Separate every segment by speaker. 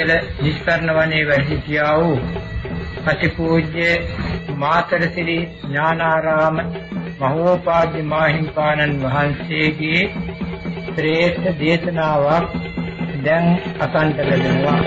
Speaker 1: අත්තිගල නිස්කරණ වනේ වැඩ සිටියා වූ අතිපූජ්‍ය මාතරසිරි ඥානාරාම මහෝපාද්‍ය මාහිම්පාණන් වහන්සේගේ ශ්‍රේෂ්ඨ දේශනාවක් දැන් අසන්ට ලැබෙනවා.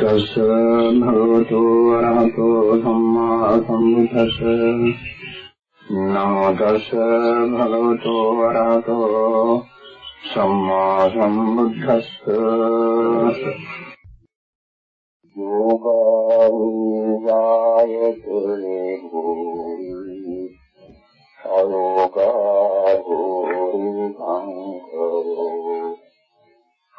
Speaker 2: තස්ස භගවතු වරහතෝ සම්මා සම්බුද්දස්ස නමෝ තස්ස භගවතු වරහතෝ සම්මා සම්බුද්දස්ස යෝගා වායතේ භූමි අලෝකා භූරි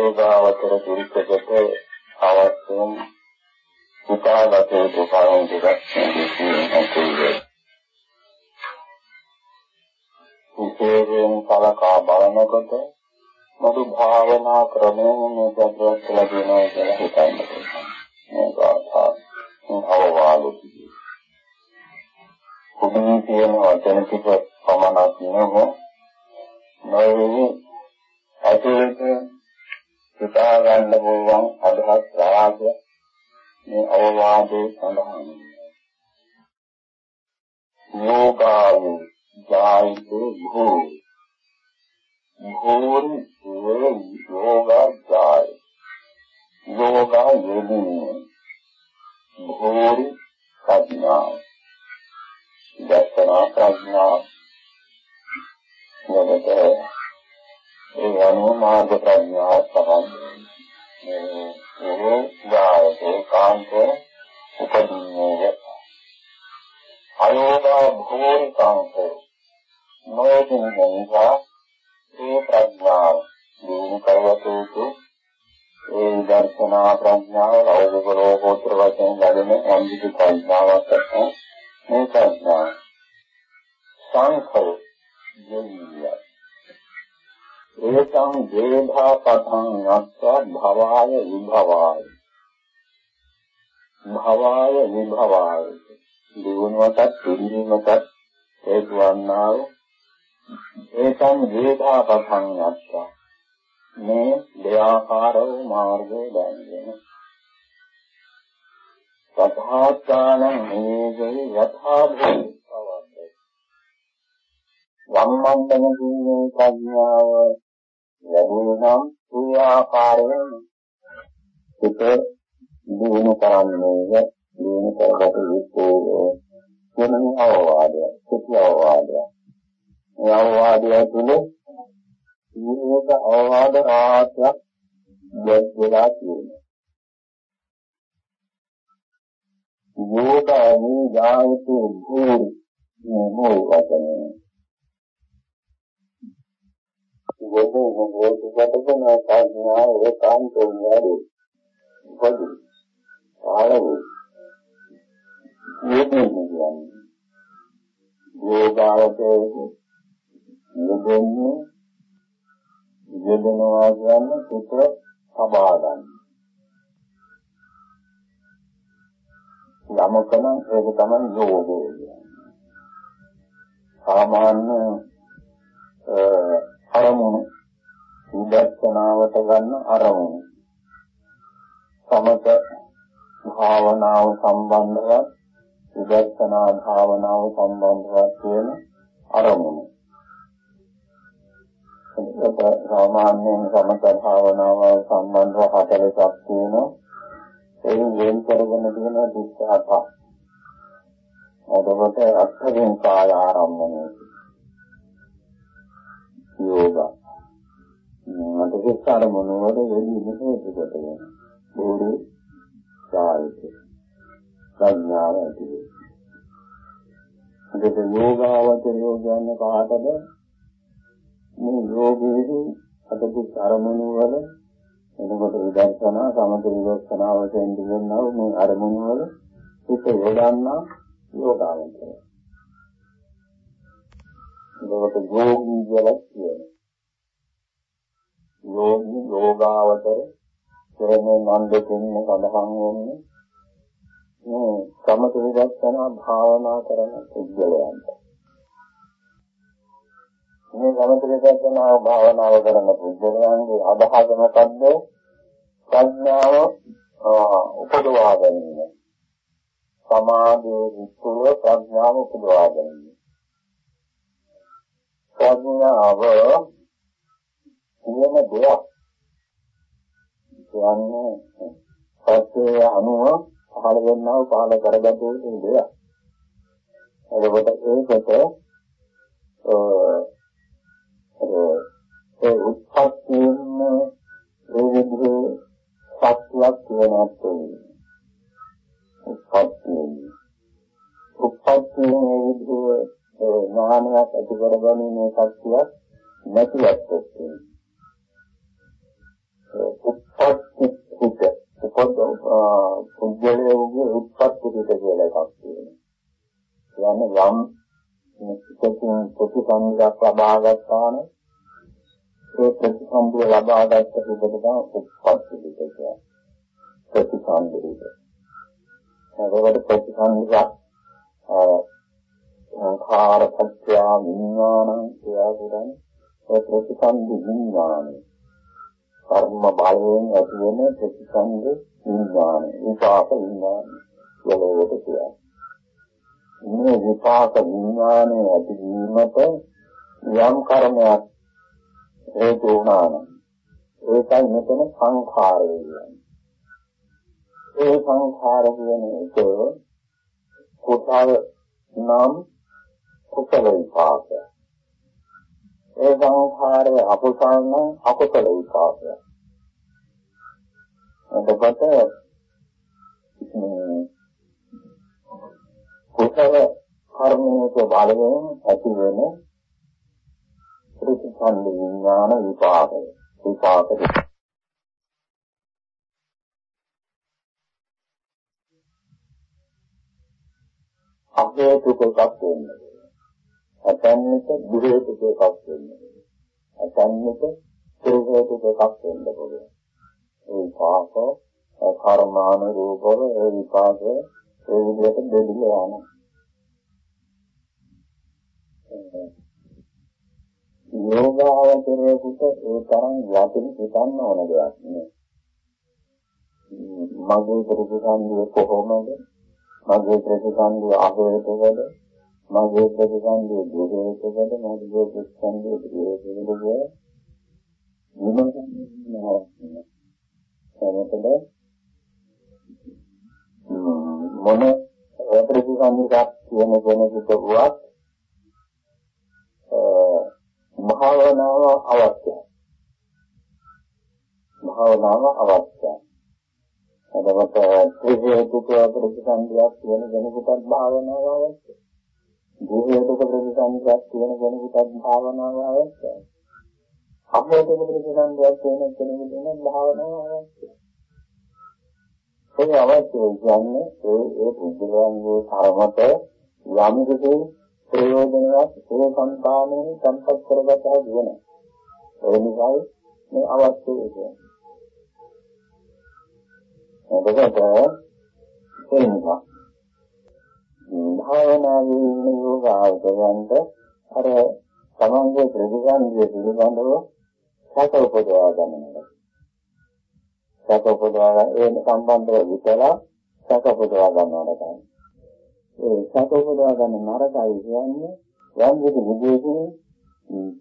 Speaker 2: යෝගාවතර පිළිපෙකට අවශ්‍යම උපාගත යුතු කරුණු ටිකක් කියනවා. විශේෂයෙන් කලකා බලනකොට මොකද භාවනා ක්‍රමයෙන් මේ පැත්තට ලැබෙනවා කියලා හිතන්න පුළුවන්. මේක අවවාදයි. කුඩින් කියන වචන ටික පමණක් නෙවෙයි නොවේ ඇතුළත හිතා ගන්න පුළුවන් අදහස් රාගය මේ අවවාදයේ සඳහන්. යෝගාව ජායිතෝ භෝ භෝරි යෝගා ජාය. යෝගා යෙදී භෝරි ප්‍රඥා. දර්ශනා ප්‍රඥා. මොකද ඒ අනුව මාර්ග ප්‍රඥා තමයි මේ යායේ කාන්ත උපදින්නේ අයෝගා භෝරි කාන්ත. නොයදින නිසා ඒ ප්‍රඥාව දිනු කරවතු ඒ දර්ශනා ප්‍රඥාව ලෞකික ලෝකෝත්තර වශයෙන් ලැබෙන අන්තිම ප්‍රඥාවක් තමයි මේ ප්‍රඥා සංඛය දෙවිය ඒකං දේභා පතං යස්ස භවාය විභවාය. භවාය විභවාය. දිනුවටත් පිළිමකට හේතු වන්නා වූ ඒකං දේභා පතං යස්ස. මේ දෙආකාරව මාර්ගය දැනගෙන. සත්‍යාචානං හේජේ යථා භූත පවද්දේ වම්මන්දන දීනේ ප්‍රඥාව ලැබුණනම් ඒ ආකාරයෙන් සිත දිනු කරන්නේ දිනු කරගත යුත්තේ වෙනම අවවාදය සිත අවවාදය මේ අවවාදය තුළ ජීවිත අවවාද රාශියක් දෙද්දලා තියෙනවා. යෝගාමි ජායතු භූරි මේ වචනේ වේදෝ වේදෝ වේදන කාඥා ඒකාන්තෝ ඥානෝ වදි ආලෝ යෝගී කියන්නේ යෝගාවතේ යෙදෙන්නේ යෙදෙනවා කියන්නේ සිත සබා ගන්න යමක නම් ඒක තමයි යෝගය කියන්නේ. සාමාන්‍ය අරමුණු විදර්ශනාවට ගන්න අරමුණු. සමත භාවනාව සම්බන්ධව විදර්ශනා භාවනාව සම්බන්ධව කියන අරමුණු. ඒකට සාමාන්‍යයෙන් සමත භාවනාව සම්බන්ධව 40ක් තියෙනවා. ඒ වෙන කරගෙන තියෙන දුක්ඛාප. එතකොට අත්ථයෙන් කාය ආරම්භණය. යෝග. මට කිස්සාර මොනවද වෙන්නේ මොකද කියන්නේ? බෝධි සාහිත. ප්‍රඥාව ඇති. ඒකද යෝගාවචරයෝ කියන්නේ කාටද? මේ යෝගීහි අදපු අරමුණු වල එනකොට විදර්ශනා සමථ විදර්ශනා වශයෙන් දෙන්නා මේ අරමුණු වල හිත යොදන්නා යෝගාවචරය. ඒකට යෝගී කියලා කියනවා. යෝගී යෝගාවචර කියන්නේ මන් දෙකින් සඳහන් වෙන්නේ මේ සමථ විදර්ශනා භාවනා කරන පුද්ගලයන්ට. මේ සමථ භාවනාව කරන පුද්ගලයන්ගේ අදහස මොකද්ද? ප්‍රඥාව උපදවා ගැනීම. සමාධියේ විස්තර ප්‍රඥාව උපදවා ගැනීම. ප්‍රඥාව කියන දෙයක්. කියන්නේ සත්‍යය අනුව පහළ වෙනව පහළ කරගත යුතු දෙයක්. එතකොට ඒකට ඒ උත්පත්තියෙන් ඒ විදිහේ සත්‍යයක් කියනත් උත්පත්තියෙන් උත්පත්තියෙන් ඒ විදිහේ ඥානයක් ඇති කරගැනීමේ සත්‍යයක් නැතිවත් උත්පත්ති හිත උපද පුද්ගලයේ උත්පත්ති හිත කියලා එකක් තියෙනවා. කියන්නේ යම් එකකින් ප්‍රතිසංගයක් ලබා ගන්නවා නම් ඒ ප්‍රතිසංගය ලබා ගන්න පිළිබඳව උත්පත්ති විදිහට ප්‍රතිසංගිත. ඒකට ප්‍රතිසංගයක් සංඛාර පත්‍ය විඥානං කියලා කියන්නේ ඒ ප්‍රතිසංගි විඥානයි. කර්ම බලයෙන් ඇති වෙන ප්‍රතිසංගි විඥානයි. විපාක විඥානයි. වලවට කියන්නේ. මේ විපාක විඥානයේ ඇතිවීමට යම් කර්මයක් හේතු වුණා නම් ඒකයි මෙතන සංඛාරය කියන්නේ. ඒ සංඛාර කියන එක කුසල නම් කුසල විපාක. ඒ සංඛාරය අකුසල නම් අකුසල විපාක. එතකොට කුසල කර්මයක බලයෙන් ඇති වෙන ප්‍රතිසන්ද විඥාන විපාකය විපාක අහේතුක එකක් වෙන්නේ අතන්නක දුරේතුක එකක් වෙන්නේ අතන්නක දුරේතුක එකක් වෙන්න පුළුවන් ඒ විපාක කර්මාන රූපව ඒ විපාක ඒ විදිහට දෙවිලා යනවා යෝගාවචරයේකට ඒ තරම් යටින් හිතන්න ඕන දෙයක් නෙවෙයි. මගේ ප්‍රතිසන්දිය කොහොමද? මගේ ප්‍රතිසන්දිය අහේතුකද? මගේ ප්‍රතිසන්දිය දුරේතුකද? මගේ ප්‍රතිසන්දිය දුරේතුකද? විමසන්නේ නැහැ. එතකොට මොන ප්‍රතිසන්දියක් කියන කෙනෙකුට වුවත් භාවනාව අවශ්‍යයි. භාවනාව අවශ්‍යයි. එතකොට ත්‍රිහේතුක ප්‍රතිසන්දියක් කියන කෙනෙකුට භාවනාව අවශ්‍යයි. දුහේතුක ප්‍රතිසන්දියක් කියන කෙනෙකුට භාවනාව අවශ්‍යයි. අභේතුක ප්‍රතිසන්දියක් කියන කෙනෙකුට භාවනාව අවශ්‍යයි. ඒ අවශ්‍ය කියන්නේ ඒ ඒ පුද්ගලයන්ගේ කර්මත යම් කිසි ප්‍රයෝජනවත් ඒ සංකාමයෙන් සම්පත් කරගත හැකි වෙනවා. ඒ නිසා මේ අවශ්‍ය වෙන්නේ. එතකොට එන්නවා. භාවනාවේ ඉන්න යෝගාවචරයන්ට අර තමන්ගේ ප්‍රතිසන්දිය පිළිබඳව සැක උපදවා ගන්නවා. සැක උපදවා ඒ සම්බන්ධව විතර සැක උපදවා ගන්නවා තමයි. ඒ සතෝපදවා ගන්න නරකයි කියන්නේ යම් කිසි විදේකින්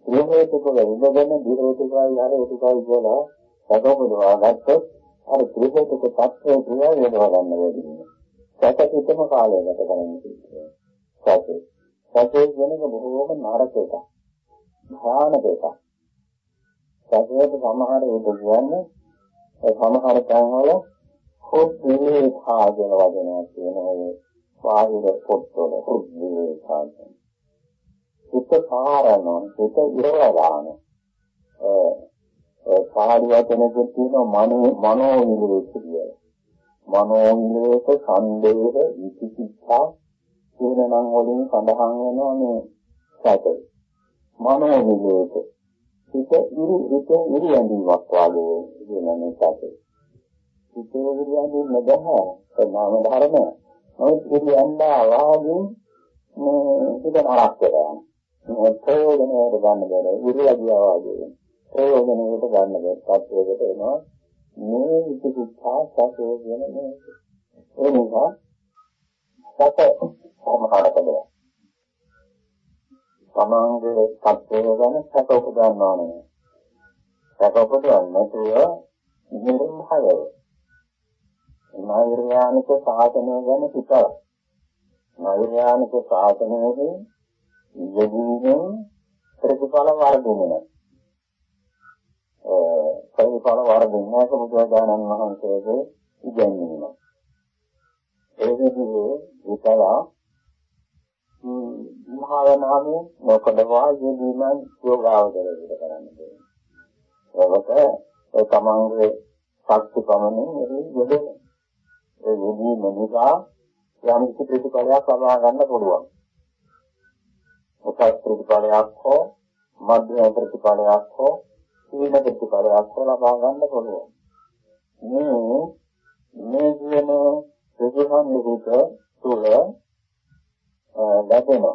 Speaker 2: ත්‍රිහේතුක ඉඳගෙන දිරේතුකයි අර ඒතුකයි කියලා සතෝපදවා ගත්තොත් අර ත්‍රිහේතුක තත්ත්වය ක්‍රියා වෙනවා ගන්න වෙයි. සතකිතම කාලය ගත කරන්න තියෙනවා. සතේ. සතේ වෙනක බොහෝම නරක එකක්. භයානක එකක්. සතේට සමහර ඒක කියන්නේ ඒ සමහර තැන්වල හොද්දේ කාගෙන වදනයක් තියෙනවා. ඒ බාහිර පොත්වල හොද්දේ කාගෙන. හිත කාරණා හිත ඉරවලාන ඒ පාඩි වචනකෙ තියෙන මනෝ මනෝ විලේක කියලා. මනෝ විලේක සංදේහ විචිකිච්ඡා කියන නම් වලින් සඳහන් වෙනවා මේ සැතේ. මනෝ විලේක හිත ඉරි හිත ඉරි ඇඳීමක් වාගේ කියන මේ සැතේ. හිතේ ඉරි ඇඳීම නැහැ. ඒ නාම ධර්ම. නමුත් ඉරි ඇඳා වාගේ මේ හිත නරක වෙනවා. ප්‍රයෝජනයට ගන්න බැහැ. විරලදියා වගේ. ප්‍රයෝජනයට ගන්න බැහැ. තත්වයකට එනවා. මේ විචිකිච්ඡා සතෝ කියන මේ ඒ නිසා සත සමහරකද සමාංගයේ තත්වය ගැන සත උපදවනවා නේ. සත උපදවන්නේ තුය නිර්මහය. නෛර්යානික සාසනය ගැන හිතලා. නෛර්යානික සාසනයේ යෙදීමෙන් ප්‍රතිඵල වර්ධනය. ඒ ප්‍රතිඵල වර්ධනයක බුදුදානන් වහන්සේගේ ඉගැන්වීම. ඒ විදිහේ විතලා භාවනාවේ මොකදවා යෙදීමෙන් යෝගාවදරයට කරන්න බෑ. ඒකට ඒ තමන්ගේ ශක්ති පමණින් ඒ යෙදෙන. ඒ යෙදීම නිසා යම් කිසි ප්‍රතිඵලයක් ලබා ගන්න පුළුවන්. උසස් ප්‍රතිඵලයක් හෝ මධ්‍යම ප්‍රතිඵලයක් හෝ සීල ප්‍රතිඵලයක් හෝ ලබා ගන්න පුළුවන්. මේ මේ කියන ප්‍රතිහන් නිකුත තුළ ලැබෙන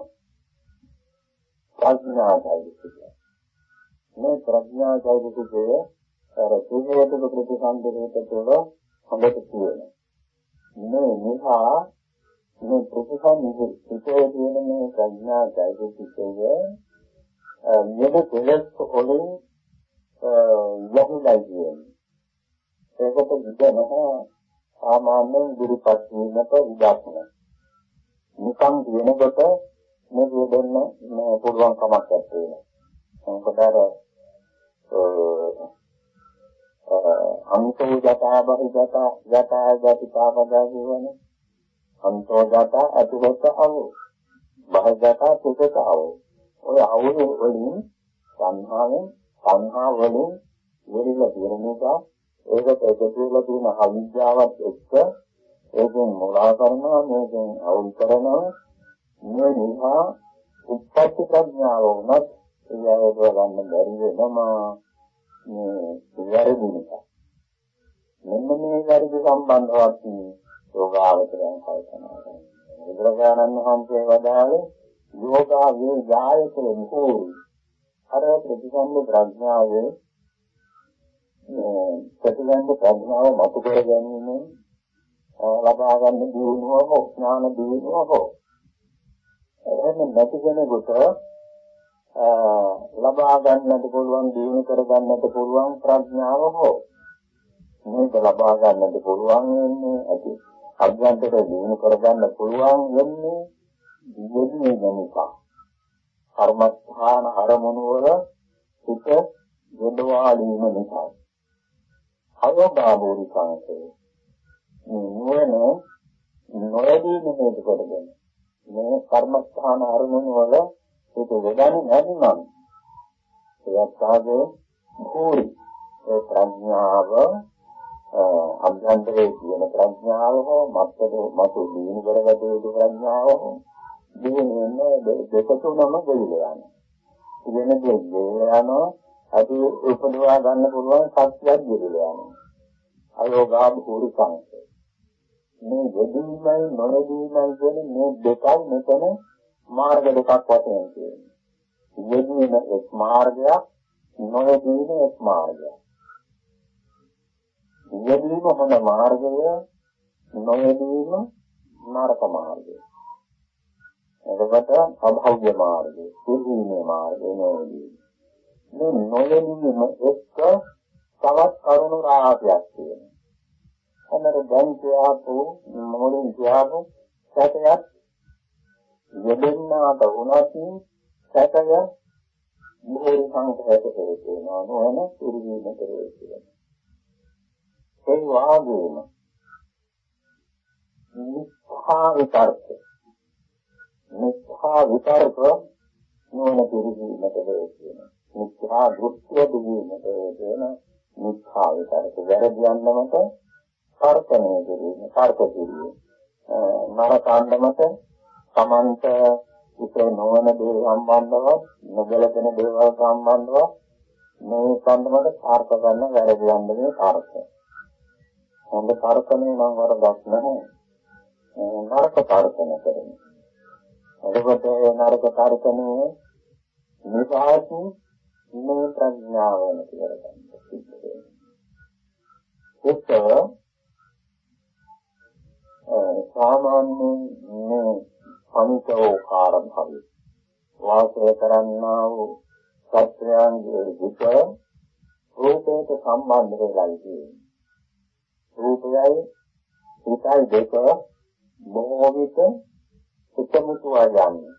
Speaker 2: ප්‍රඥායි මේ ප්‍රඥායි දුකේ අර සීලයට ප්‍රතිසන්දේට තුළ හොඳට තියෙනවා. මේ නිසා මේ ප්‍රතිසන්දි සිතේ තියෙන මේ ප්‍රඥා চৈতසිකය මෙද කෙලස් වලින් යහුලයි කියන්නේ. ඒකට විදනහ සාමාන්‍යයෙන් ගුරුපත් වීමට ඉඩක් නැහැ. නිකන් කියනකොට මේ දෙන්න මේ පුළුවන් කමක් නැත්තේ. මොකද අර අන්තෝ ජතා බහි ජතා ජතා ජති පාපදා කියවනේ අන්තෝගත අතුගත අවෝ බහගත සුගත අවෝ ඔය අවෝ වලින් සංහාවෙන් සංහා වලින් වෙරිලා තියෙන නිසා ඒකට එකතු වෙලා තියෙන අවිද්‍යාවත් එක්ක ඒකෙන් මොලා කරනවා මේකෙන් අවුල් කරනවා මේ නිසා උපපත්ති ප්‍රඥාව උනත් ඒයව ගන්න බැරි වෙනවා මේ වැරදි නිසා මෙන්න මේ වැරදි සම්බන්ධවත් යෝගාවචරයන් කල්පනා කරනවා. බුදුරජාණන් වහන්සේ වදාළේ යෝගා වේ ජායතේ මුහුරි. අර ප්‍රතිසම්ම ප්‍රඥාවේ ප්‍රතිසම්ම ප්‍රඥාව මතු කර ගැනීම ලබා ගන්න දිනුව හෝ ඥාන දිනුව හෝ. එහෙම නැති කෙනෙකුට ලබා ගන්නට පුළුවන් දිනු කර ගන්නට පුළුවන් ප්‍රඥාව හෝ. මේක ලබා ගන්නට පුළුවන් වෙන්නේ ඇති. අභ්‍යන්තර දිනු කරගන්න පුළුවන් වෙන්නේ යෙදීම නිසා. කර්මස්ථාන අරමුණු වල සිත යොදවාලීම නිසා. අවබෝධි සංකේ. නුවණ නොයදී නෙමෙයි කරගෙන. මේ කර්මස්ථාන අරමුණු වල සිත යොදන්නේ නැතිනම් එයත් ආගේ භූරි ඒ ප්‍රඥාව අභ්‍යන්තරයේ කියන ප්‍රඥාව හෝ මත්තද මතු දිනු කරගත යුතු ප්‍රඥාව හෝ දිනෙන්නේ දෙක තුනම දෙවිලා යනවා. ඉගෙන දෙවිලා යනවා අද උපදවා ගන්න පුළුවන් සත්‍යයක් දෙවිලා යනවා. අයෝගා භූරි සංකේ. මේ දෙදීමයි නොදීමයි කියන මේ දෙකයි මෙතන මාර්ග දෙකක් වශයෙන් තියෙනවා. යෙදීම එක් මාර්ගයක් නොයෙදීම එක් මාර්ගයක්. යෙදීම හොඳ මාර්ගය නොයෙදීම නරක මාර්ගය. එතකොට අභෞ්‍ය මාර්ගය, සිහිනේ මාර්ගය නෝදී. මේ නොයෙනීම එක්ක තවත් කරුණු රාශියක් තියෙනවා. අන්නර දැන් කියපු මොළෙන් කියපු සැකයක් යෙදෙන්නාට වුණත් සැකය මොහේ සංකේත කරේනවා නෝන පිළිගන්න කරේ ඒ වාගේම මිත්‍යා විතර්ක මිත්‍යා විතර්ක නෝන පිළිගන්නට වෙනවා මිත්‍යා දෘෂ්ටිය දුන්නට වෙන මිත්‍යා විතර්ක වැරදි යන්නමත තර්කණය කිරීම තර්ක කිරීම නරක අන්දමත සමන්ත උතර නොවන දේ සම්බන්ධව නොගැලපෙන දේවල් සම්බන්ධව මේ සම්බන්ධව තර්ක කරන වැරදි යන්නේ තර්ක. හොඳ තර්කනේ නම් වරදක් නැහැ. නරක තර්කන කරන්නේ. එතකොට ඒ නරක තර්කනේ නිපාති මේ ප්‍රඥාව වෙන කියලා ගන්න සිද්ධ වෙනවා. සාමාන්‍යයෙන් මේ අනිතෝකාර භවය වාසය කරන්නා වූ සත්‍යයන්ගේ විච රූපයට සම්බන්ධ වෙලා ඉන්නේ. රූපයයි හිතයි දෙක බොහෝ විට එකමුතු ආයන්නේ.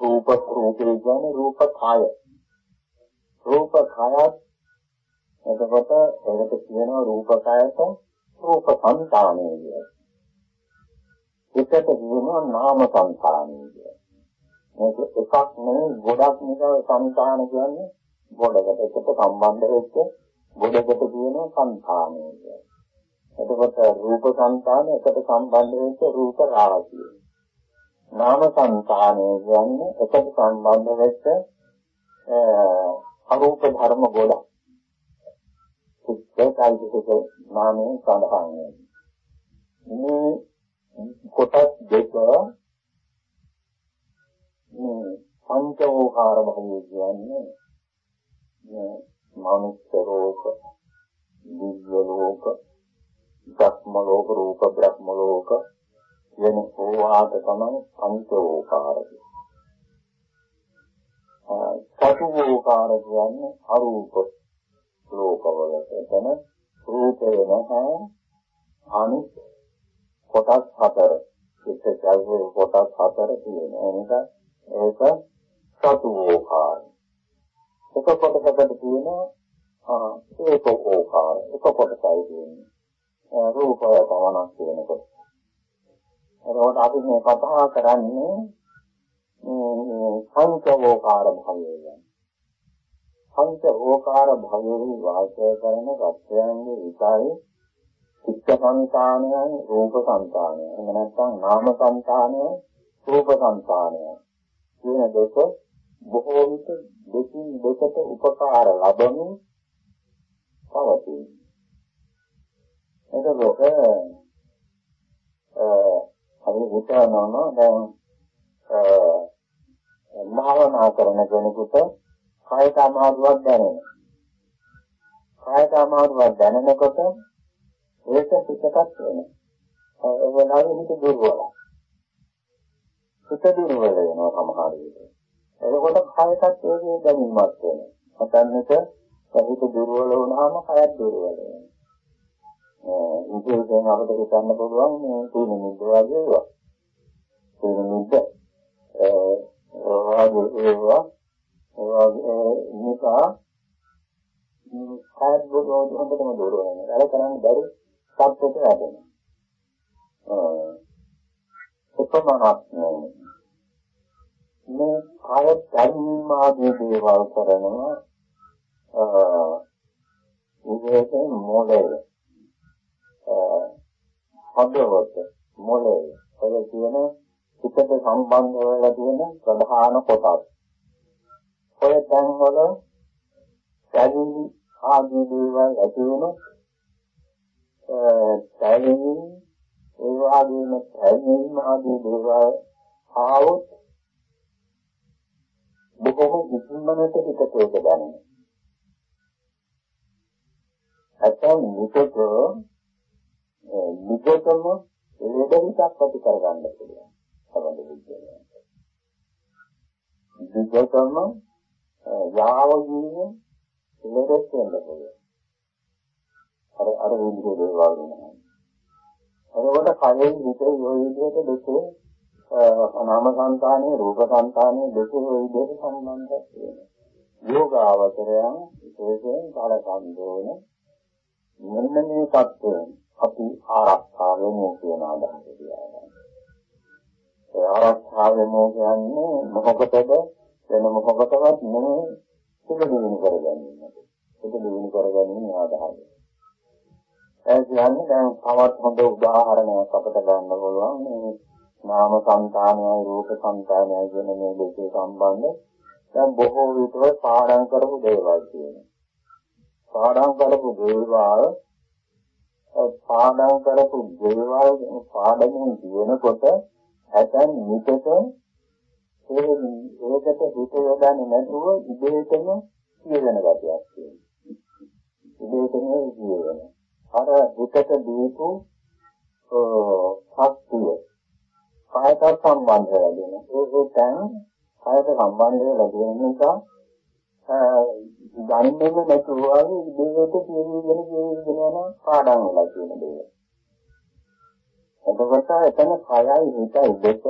Speaker 2: රූප රූපේ කියන්නේ රූප කාය. රූප කායත් එතකොට ඒකට කියනවා රූප කායත රූප සංතානය කියලා. එකට කියනවා නාම සංතානය කියලා. මේක එකක් නෙවෙයි ගොඩක් නිසා සංතාන කියන්නේ ගොඩකට එකට සම්බන්ධ වෙච්ච ගොඩකට කියනවා සංතානය කියලා. එතකොට රූප සංතාන එකට සම්බන්ධ වෙච්ච රූප රාශිය. නාම සංතානය කියන්නේ එකට සම්බන්ධ වෙච්ච අරූප ධර්ම ගොඩක්. ඒකයි නාමයෙන් සඳහන් වෙන්නේ. මේ කොටස් දෙක මේ පංචෝහාර භවය කියන්නේ මේ මනුෂ්‍ය ලෝක, දිව්‍ය ලෝක, ධර්ම ලෝක, රූප බ්‍රහ්ම ලෝක වෙන ඕවාට තමයි පංචෝහාර කියන්නේ. චතුෝහාර කියන්නේ අරූප ලෝකවලට එතන රූපය නැහැ අනිත් කොටස් හතර චිත්ත චෛතසික කොටස් හතර තියෙනවා. එනික ඒක සතුෝකාර එක කොටසකට තියෙනවා ඒක ඕකාර එක කොටසයි තියෙන්නේ. රූපය පමණක් තියෙනකොට එතකොට අපි මේ කතා කරන්නේ පංචවෝකාර භවය ගැන. පංච ඕකාර භවයේ වාසය කරන සත්‍යයන්ගේ විතරයි චිත්ත සංකාණයයි රූප සංකාණයයි එහෙම නැත්නම් නාම සංකාණයයි රූප සංකාණයයි කියන දෙක බොහෝ විට දෙකින් දෙකට උපකාර ලබමින් පවතී එතකොට අපි හිතනවා දැන් භාවනා කරන කෙනෙකුට කායික අමාරුවක් දැනෙනවා. කායික අමාරුවක් දැනෙනකොට ඒක පිටකත් වෙනවා. ඒ වෙලාවෙ හිත දුර්වලයි. හිත දුර්වල වෙනවා සමහර විට. එතකොට කායකත් ඒකේ දැනීමක් වෙනවා. මතන්නට හිත දුර්වල වුණාම කායත් දුර්වල වෙනවා. විශේෂයෙන් අපිට හිතන්න පුළුවන් මේ තීන නිද්ද වගේ ඒවා. තීන නිද්ද ඒ වගේ ඒවා ඒ නිසා කායත් බොහෝ හොඳටම දුර වෙනවා. වැඩ කරන්න බැරි සත්‍යයට වැටෙනවා. උපමාවක් මේ කාය ධර්ම ආදී දේවල් කරනවා විශේෂයෙන් මොළය හදවත මොළය ඔය කියන පිටට සම්බන්ධ වෙලා තියෙන ප්‍රධාන කොටස් ඔය තැන් වල ශරීර ආදී දේවල් ඇති වෙනොත් ශරීරයෙන් ඒ වගේම ශරීරයෙන් ආදී දේවල් ආවොත් බොහොම ඉක්මනට හිතට ඒක දැනෙනවා. අතන නිතක නිතකම ලෙඩ හිතක් ඇති කරගන්න පුළුවන්. සම්බන්ධ විද්‍යාව. විද්‍යාවම යාව කියන්නේ ඉලෙරෙස් වෙන්න පුළුවන්. අර අර විදිහේ දේවල් වෙනවා. එතකොට කයෙන් හිතේ යෝ විදිහට දෙකේ නාම සංකානේ රූප සංකානේ දෙකේ ඔය විදිහට සම්බන්ධයක් තියෙනවා. යෝගාවචරයන් විශේෂයෙන් කාලකන්දෝන මෙන්න මේ தත්ත්වයන් අපි ආරක්ෂා වෙමු කියන අදහස තියාගන්න. ඒ ආරක්ෂා වෙමු කියන්නේ මොකකටද වෙන මොකකටවත් නෙමෙයි සුදු දිනු කරගන්නට. සුදු දිනු කරගන්නේ ආදාහය. ඒ කියන්නේ දැන් තවත් හොඳ උදාහරණයක් අපිට ගන්න පුළුවන් මේ නාම සංතානයයි රූප සංතානයයි කියන මේ දෙකේ සම්බන්ධ දැන් බොහෝ විටව පාඩම් කරපු දේවල් තියෙනවා. පාඩම් කරපු දේවල් පාඩම් කරපු දේවල් පාඩමින් කියනකොට ඇතන් නිතක ඒ ඒකට හිත යොදන්නේ නැතුව ඉබේටම කියවෙන ගතියක් තියෙනවා. ඉබේටම කියවෙන. අර හිතට දීපු ශක්තිය කායත සම්බන්ධ වෙන. ඒ තැන් කායත සම්බන්ධ වෙලා තියෙන නිසා ගන්නෙම නැතුව ඉබේට කියවිගෙන කියවිගෙන යන පාඩම් වල තියෙන දේ. එතකොට එතන කයයි හිතයි දෙක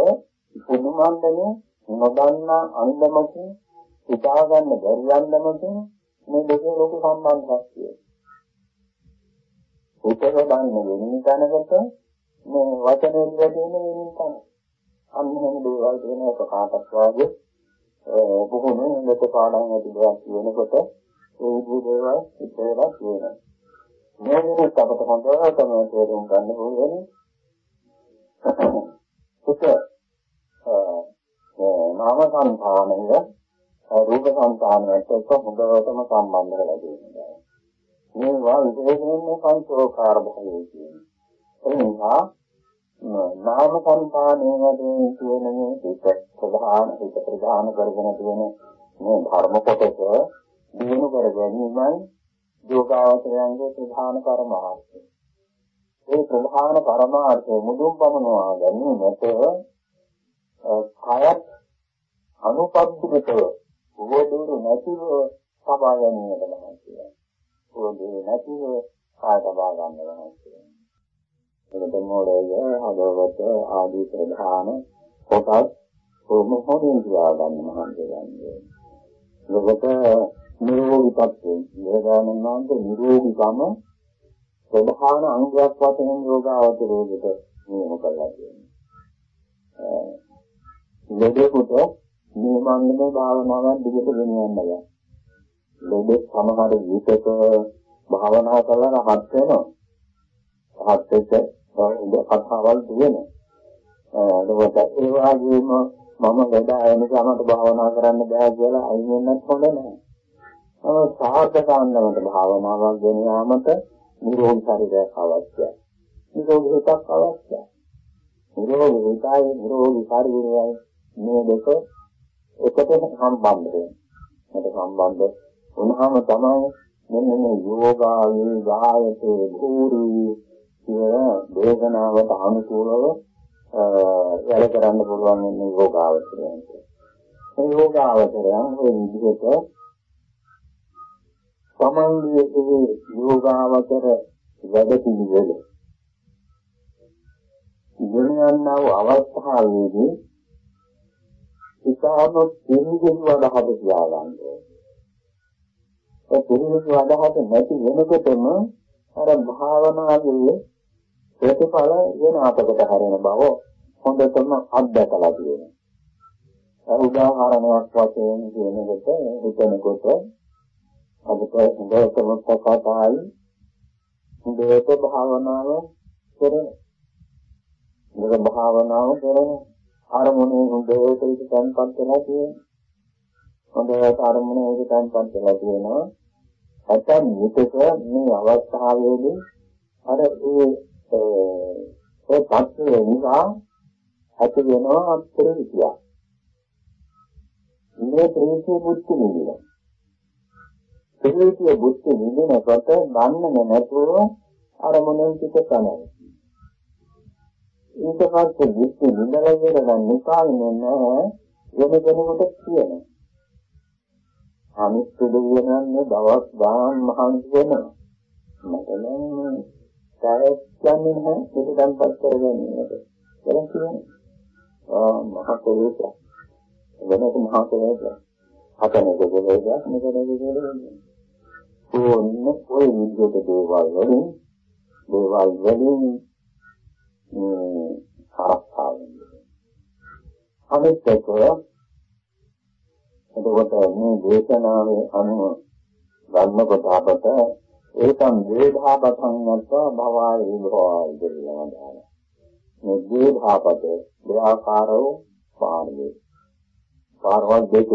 Speaker 2: පුදුමන්දනේ නොදන්නා අන්දමකින් හිතා ගන්න බැරි අන්දමකින් මේ දෙකේ ලොකු සම්බන්ධයක් තියෙනවා. උත්තර දාන්න වෙනින් තැනකට මේ වචනේ ඉවදෙන වෙනින් තැන. අන්න එහෙම දේවල් කියන එක කාටත් වාගේ බොහොම මෙත පාඩම් ඇති දෙයක් කියනකොට ඒ විදිහේ දේවල් ඉතේරක් වෙනවා. මේ විදිහට අපට හොඳටම තේරුම් ගන්න ඕනේ. උත්තර නාම සංඛානය රූප සංඛානයට එක්ක හොඳටම සම්බන්ධ වෙලා තියෙනවා. මේවා විශේෂයෙන්ම පංචෝකාර භාවය කියන්නේ. එනිසා නාම සංඛානයේ කියන මේ පිට ප්‍රධාන පිට ප්‍රධාන කරගෙන තියෙන මේ ධර්ම කොටස දිනු කර ගැනීමයි යෝගාවචරයන්ගේ ප්‍රධාන පරමාර්ථය. ඒ ප්‍රධාන පරමාර්ථය මුදුන් පමනවා ගැනීමට කයත් අනුපද්ධිතව උවදුරු නැතිව සබා ගැනීමට මහන්සිය. උවදුරු නැතිව කාය සබා ගන්නවා කියන්නේ. එතකොට මොළය හදවත ආදී ප්‍රධාන කොටස් කොහොම හොරින් තියා ගන්න මහන්සිය ගන්නේ. එතකොට නිරෝගීපත්ය නිරෝධානන්නාන්ත නිරෝගීකම ප්‍රධාන අංගයක් වශයෙන් යෝගාවචරයේට නියම කරලා තියෙනවා. ලෙඩෙකුට මේ මන්දමේ භාවනාවක් දිගට ගෙනියන්න බෑ. ලෙඩෙක් සමහර විටක භාවනා කරලා රහත් වෙනවා. රහත් වෙච්ච කතාවල් තියෙනවා. එතකොට ඒ වගේම මම ලෙඩ අය නිසා මට භාවනා කරන්න බෑ කියලා අයින් වෙන්නත් හොඳ නැහැ. ඒ සාර්ථක අන්දමට භාවනාවක් ගෙන යාමට නිරෝධ ශරීරයක් අවශ්‍යයි. නිරෝධ හිතක් අවශ්‍යයි. නිරෝධ හිතයි නිරෝධ ශරීරයයි මේ දෙක එකට සම්බන්ධ වෙනවා. මේක සම්බන්ධ වුණාම තමයි මෙන්න මේ යෝගාවේ ගායතේ භූරි කියන වේදනාවට අනුකූලව වැඩ කරන්න පුළුවන් මේ යෝගාවචරයන්ට. මේ යෝගාවචරයන් ওই විදිහට සමන්දියේ යෝගාවචර වැඩ පිළිවෙල ඉගෙන ගන්නව අවස්ථාවේදී ඉතාම පිළිගනු අදහස තියාගන්න ඒ පිළිගනු අදහස නැති වෙනකොටම අර භාවනාවේ ප්‍රතිඵල වෙන අපකට හැරෙන බව හොඳටම අත්දැකලා තියෙනවා. උදාහරණයක් වශයෙන් කියනකොට හිතනකොට අපිට හොඳටම සකටයි හොඳට භාවනාව කරන. මේක භාවනාව කරන අරමුණේ හොඳට ඒක තැන්පත් වෙලා තියෙනවා. හොඳට අරමුණේ ඒක තැන්පත් වෙලා තියෙනවා. ඇතන් විටක මේ අවස්ථාවේදී අර ඒ ඒ පස්සේ නිසා ඇති වෙනවා ප්‍රතික්‍රියා. මේ ප්‍රේතී බුද්ධ නිදින. ප්‍රේතී බුද්ධ නිදිනකොට දන්නේ නැතුව අරමුණෙන් පිට කරනවා. ඊට පස්සේ විශ්ව නිදලා ඉවරනම් නිකාන්නේ නැහැ වෙන කෙනෙකුට කියනවා. අනිත් දෙවියන්න්නේ දවස් ගාන මහන්සි වෙනවා. මට නම් සාරයක් කියන්නේ නැහැ ඒක දැන්පත් කරගන්නට. ඒක කියන්නේ ආ මහ කෝලක වෙනත් මහ කෝලක හතනේ දෙකේද මෙතනදී කියන්නේ. ඕන්න ඔය විදිහට දේවල් වලින් දේවල් වලින් මේ කරස්තාව වෙනවා. අනිත් එක එතකොට මේ දේශනාවේ අනුව ගන්නකොට අපට ඒකම් වේධාපතං නැත්නම් භවයි භවයි කියලා දානවා. මේ වේධාපත දෙආකාරව පාරේ. පාරවල් දෙක.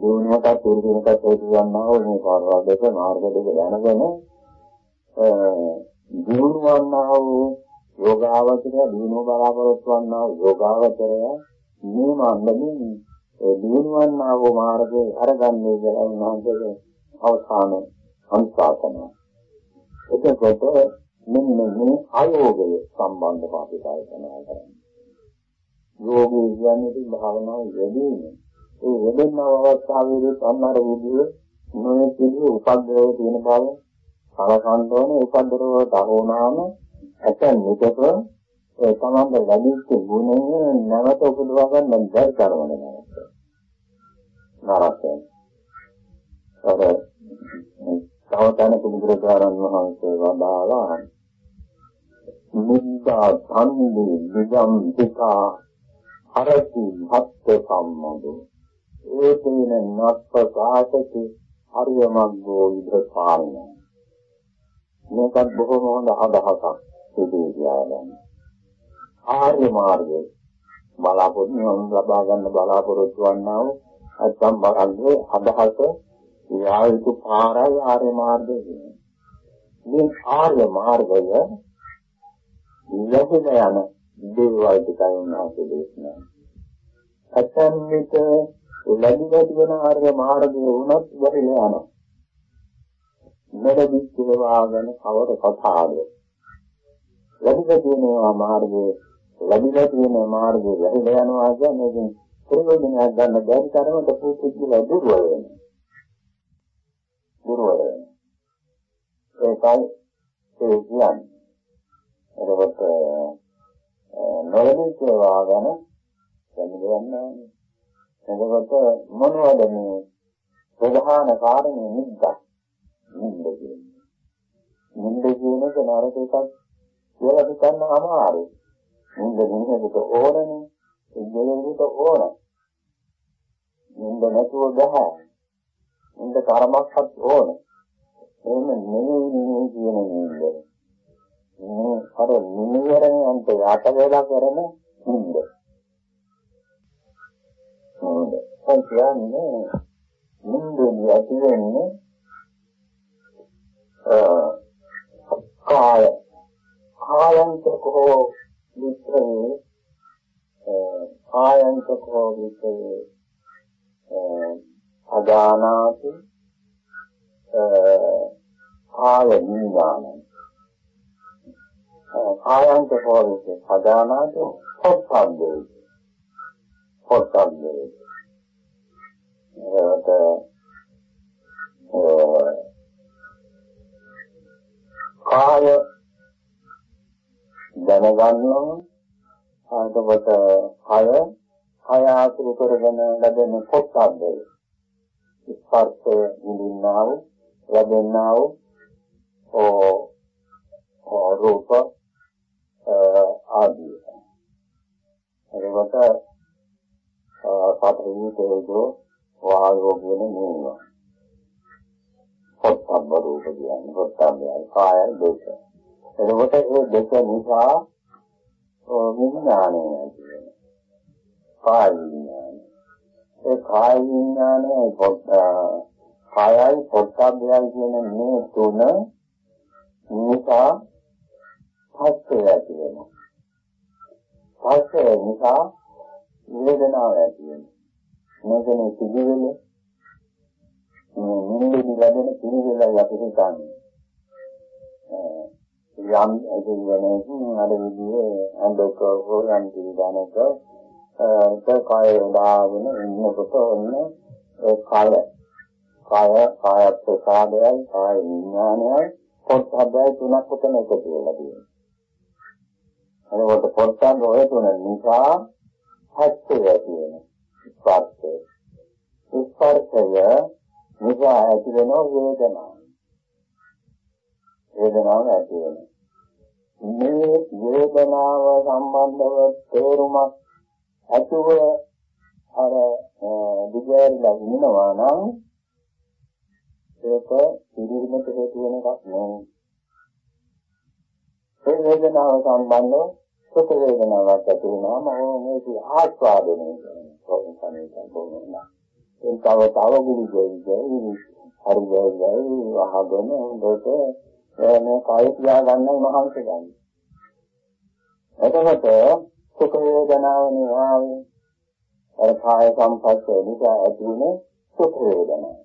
Speaker 2: දුන්නට පුරුදුනට හේතු ගන්නවා මේ පාරවල් දෙක මාර්ග දෙක දැනගෙන දිනුවන්නා වූ යෝගාවචරය දිනුව බලාපොරොත්තු වන්නා වූ යෝගාවචරය මේ මණ්ඩලෙන් දිනුවන්නා වූ මාර්ගය අරගන්නේ කියලා උන්වහන්සේ අවසාන අනුශාසන. එතකොට මෙන්න මේ ආයෝගය සම්බන්ධව අපි කල්පනා කරන්නේ. යෝගී කියන්නේ භාවනාව යෙදීම. ඒ යෙදෙන අවස්ථාවේදී සම්මාර විදිහේ නොයෙක් විදිහේ උපද්දව තියෙන බව කලකන්න ඕනේ උපද්දව තහවුනාම ඇතන් විටක ඒ තමන්ගේ ලැබිච්ච ගුණය නැවත උපදවා ගන්න බැරි කරන නැවත. නරකයි. අර තවතනක බුදුරජාණන් වහන්සේ වදාළා. මුද්දා ධම්මි විජම් පිටා අරති භක්ත සම්මදෝ. ඒතේන නත්පකාතති හරිය මග්ගෝ විදපාලන මේකත් බොහොම හොඳ අදහසක් සිදු කියලාගෙන ආර්ය මාර්ගය බලාපොරොත්තු ලබා ගන්න බලාපොරොත්තු වන්නා වූ නැත්නම් බලන්නේ අදහස යා යුතු පාරයි ආර්ය මාර්ගය කියන්නේ. මේ ආර්ය මාර්ගය ලැබෙන යන දේවල් ටිකයි උන්වහන්සේ දේශනා. ඇතන් විට ලැබිලා තිබෙන ආර්ය මාර්ගය වුණත් බැරිලා යනවා. මෙලදී කියවා ගැන කවර කතාවද? ලැබිලා තියෙන මාර්ගය ලැබිලා තියෙන මාර්ගය ලැබිලා යනවා කියන්නේ ප්‍රයෝජනයක් ගන්න බැරි තරමට පුදුජිලා දුර්වල වෙනවා. දුර්වල වෙනවා. ඒකයි ඒ කියන්නේ. එතකොට නොලැබී සේවා ගැන දැනගන්න එතකොට මොනවද මේ ප්‍රධාන කාරණේ නිද්දා නිද්ද කියන්නේ. නිද්ද කියන එක නරක එකක් කියලා හිතන්න අමාරුයි. නිද්ද නිද්දට ඕනනේ. ඉන්ද්‍රියෙකට ඕන. නිද්ද නැතුව බෑ. නිද්ද කර්මක්වත් ඕන. එහෙම නෙමෙයි නෙමෙයි කියන නිද්ද. මේ අර නිවරණයන්ට යට වෙලා කරන නිද්ද. හොඳ. ඒ කියන්නේ නිද්දේ ඇති වෙන්නේ කාය කායන්තකෝ විත්‍රේ කායන්තකෝ විත්‍රේ අදානාති කාය විඥානං කායන්තකෝ විත්‍රේ අදානාති පොත්සබ්දේ පොත්සබ්දේ ඒකට කාය දැනගන්නවා. එතකොට කය කය ආතුරු කරගෙන ලැබෙන පොත්සබ්දය ස්පර්ශය විඳින්නා වූ ලැබෙන්නා වූ ඕ රූප ආදී එතකොට පතරී තේජෝ වායෝ කියන මේවා පොත්සබ්බ රූප කියන්නේ පොත්සබ්බයයි කායයි දෙක. එතකොට මේ දෙක නිසා විඥානය ඇති වෙනවා. කාය විඥානය. ඒ කාය විඥානය පොත් කායයි පොත්සබ්බයයි කියන මේ තුන නිසා පස්සය ඇති වෙනවා. පස්සය නිසා වේදනාව ඇති වෙනවා. මේකනේ සිදුවෙන්නේ නිින්දෙන් ලැබෙන පිළිවෙලයි අපි හිතන්නේ. යම් එදිනෙකින් අර විදිහේ අඬක හොයන් පිළිගන්නක ඒක කය දාගෙන ඉන්නකොට ඔන්න ඒ කය කය කාය ප්‍රසාදයයි කාය විඥානයයි පොත්හබ්බයි තුනක් උතන එකතු වෙලා තියෙනවා. එතකොට පොත්හබ්බ ඔය තුන නිසා හත්ය තියෙන ස්පර්ශය. ස්පර්ශය නිසා ඇති වෙන වේදනාව. වේදනාව ඇති වෙනවා. මේ වේදනාව සම්බන්ධව තේරුමක් ඇතුව අර දිගෑරිලා ඉන්නවා නම් ඒක පිළිගන්නට හේතු වෙන එකක් නෙවෙයි. ඒ වේදනාව සම්බන්ධව සුඛ වේදනාවක් ඇති වෙනවා මම මේක ආස්වාදනය කරනවා කොහොමද කොහොමද ඒක තව තව ගුරු දෙයි හරි දෙයි අහගෙන හොඳට මේ කාය තියා ගන්නයි මහන්සි ගන්න. එතකොට සුඛ වේදනාව නෙවායි අර කාය සම්පස්සේ නිසා ඇති වෙන සුඛ වේදනාව.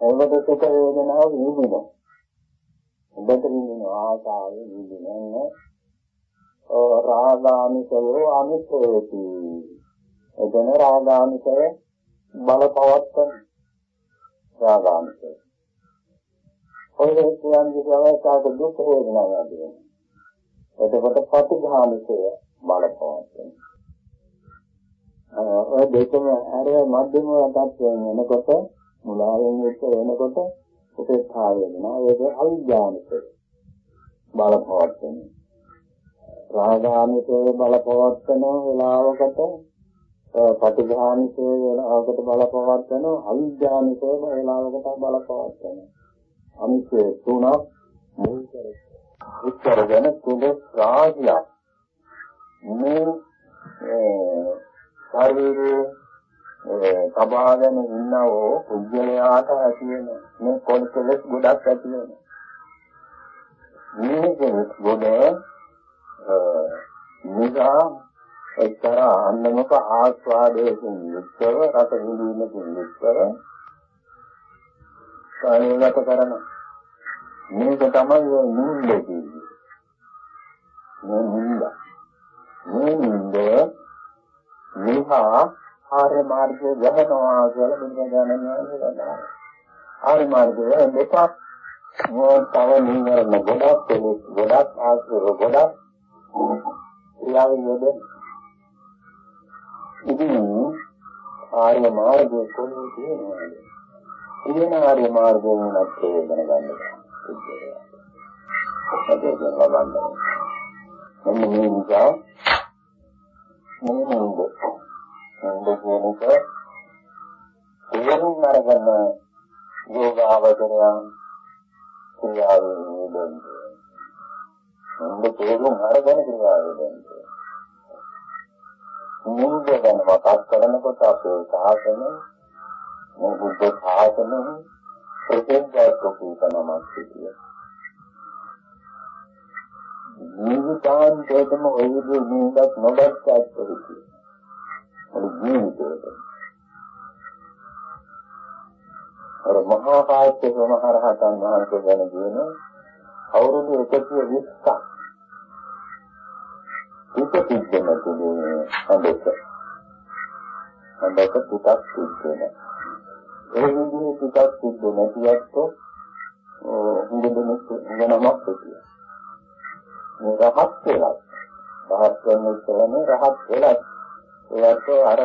Speaker 2: ඒකට සුඛ වේදනාව විඳිනවා. ඔබට විඳින ආසාවේ විඳිනන්නේ රාගාමිකයෝ අනිත්‍යති. එදෙන රාගාමිකය බලපවත්තන රාගාමිකය. ඔය කියන්නේ සවයකට දුක් වේදනාවක් දෙනවා. එතකොට ප්‍රතිඝාමිකය බලපවත්තන. ඔය දෙකම අර මධ්‍යම තත්ත්වයෙන් එනකොට මුලාවෙන් එක්ක වෙනකොට උපේක්ෂා වෙනවා. ඒක අවිඥානික බලපවත්තන රාගානිකේ බලපවත්තන වෙලාවකට පටිඝානිකේ වෙලාවකට බලපවත්තන අවිඥානිකේ වෙලාවකට බලපවත්තන අනිත්‍ය තුනක් මුල් කරගෙන උත්තරගෙන තුන රාගයක් මේ ශරීරයේ සබාගෙන ඉන්නවෝ පුද්ගලයාට ඇති වෙන මේ කොල්කලස් ගොඩක් ඇති වෙන. මේ කෙනෙක් ගොඩ නිදා එක්තරා අන්නමක ආස්වාදයෙන් යුක්තව රස විඳීමකින් යුක්තව කාලයගත කරන මේක තමයි නිින්ද කියන්නේ මේ නිින්ද මේ නිින්ද විහා ආර්ය මාර්ගය ගහනවා කියලා බුදුරජාණන් වහන්සේ කියනවා. ආර්ය මාර්ගය දෙකක් තව නිවරණ ගොඩක් කෙනෙක් ගොඩක් ආශ්‍රව ගොඩක් ක්‍රියාවෙන් යෙදෙන. ඉතින් ආර්ය මාර්ගය කොහොමද කියන්නේ? ඉතින් ආර්ය මාර්ගයෙන් නැත්නම් දැනගන්න. ඒක බලන්න. මෙන්න මේ නිසා මේ නේද ඡන්ද කියන එක තේරුම් අරගෙන යෝගාවචරයන් ක්‍රියාවෙන් යෙදෙන්නේ. ඡන්ද තේරුම් අරගෙන ක්‍රියාවෙන් යෙදෙන්නේ. මුංග ගැන මතක් කරනකොට අපේ සාසන මේ බුද්ධ සාසන ප්‍රතිඥාත්මක කීතනමක් සිටිය. ජීවිතාන්තයේම ඔය විදිහේ නිදක් නොදක්වත් සිටිය. මුළු ජීවිතේට. අර මහා කාශ්‍යප මහ රහතන් වහන්සේ ගැන කියන අවුරුදු 120ක් උපතිද්දන තුනේ හඳක. හඳක පුතක් සිද්ධන. ඒ විදිහේ පුතක් සිද්ධ නැතිවත් හුඟදෙනෙක් නමක් හිටියා. මේ රහත් වෙලා රහත් වෙන ඉස්සරනේ රහත් වෙලා ඒකට අර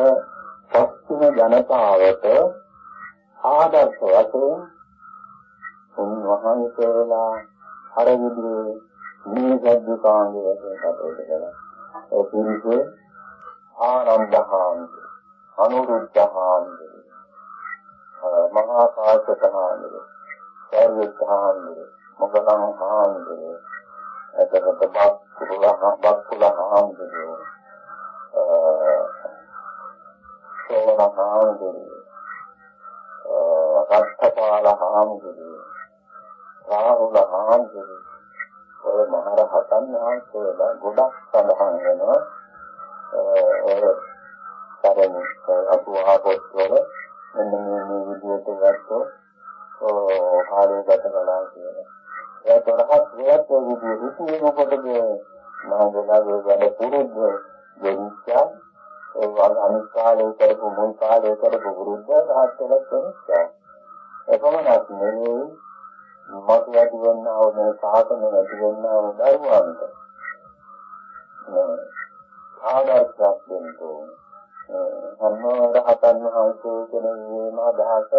Speaker 2: පස්තුම ජනතාවට ආදර්ශ වශයෙන් උන්වහන්සේලා අර විදිහේ නිසද්දකාංග වශයෙන් කටයුතු කළා. ඒ පිළිසේ ආනන්දහාන්ද අනුරුද්ධහාන්ද මහා කාශ්‍යපහාන්ද සර්වත්හාන්ද මොගලන් හාන්ද එතකොට බක්කුලහ බක්කුලහාන්ද සෝමන හාමුදුරුවෝ රක්ෂපාල හාමුදුරුවෝ රාහුල හාමුදුරුවෝ ඔය මහරහතන් වහන්සේලා ගොඩක් සඳහන් වෙනවා ඔය තරම අතුහා පොත්වල මෙන්න මේ මේ විදිහට ගත්තොත් කාලය ගත කළා කියලා. ඒත් රහත් වෙලත් ඒ විදිහට හිතේනකොටද මහදලාගේ වැඩ පුරුද්ද? දෙවිච්චා ඒ වගේ අනිත් කාලේ කරපු මුල් කාලේ කරපු වෘද්ධ රහත් වෙලත් වෙනවා එපමණක් නෙවෙයි මත ඇති වෙනා වූ මේ සාසන ඇති වෙනා වූ දරුවන්ට ආදර්ශයක් දෙන්න ඕනේ. රහතන් වහන්සේ කෙනෙකුගේ අදහස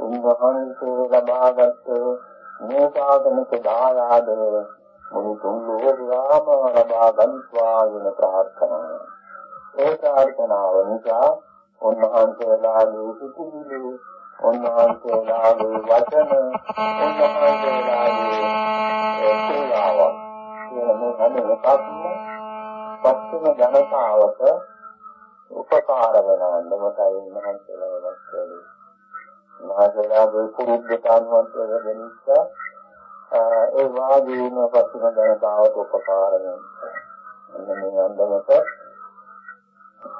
Speaker 2: උන්වහන්සේ ලබාගත් මේ සාධනක දායාද මුළු තුන් ලෝකයාම ලබා ගන්නවා වෙන ප්‍රාර්ථනාව. ඒ ප්‍රාර්ථනාව නිසා උන්වහන්සේලාගේ සිතුවිලි උන්වහන්සේලාගේ වචන උන්වහන්සේලාගේ ක්‍රියාවන් කියන මේ හැම එකක්ම පස්චිම ජනතාවට උපකාර වෙන අන්දමටයි උන්වහන්සේලා වස්තුවේ මහජනයාගේ පුරුද්දට අනුව වෙන නිසා ඒ වාගේම පස්චිම ජනතාවට උපකාර වෙනවා. එන්න මේ අන්දමට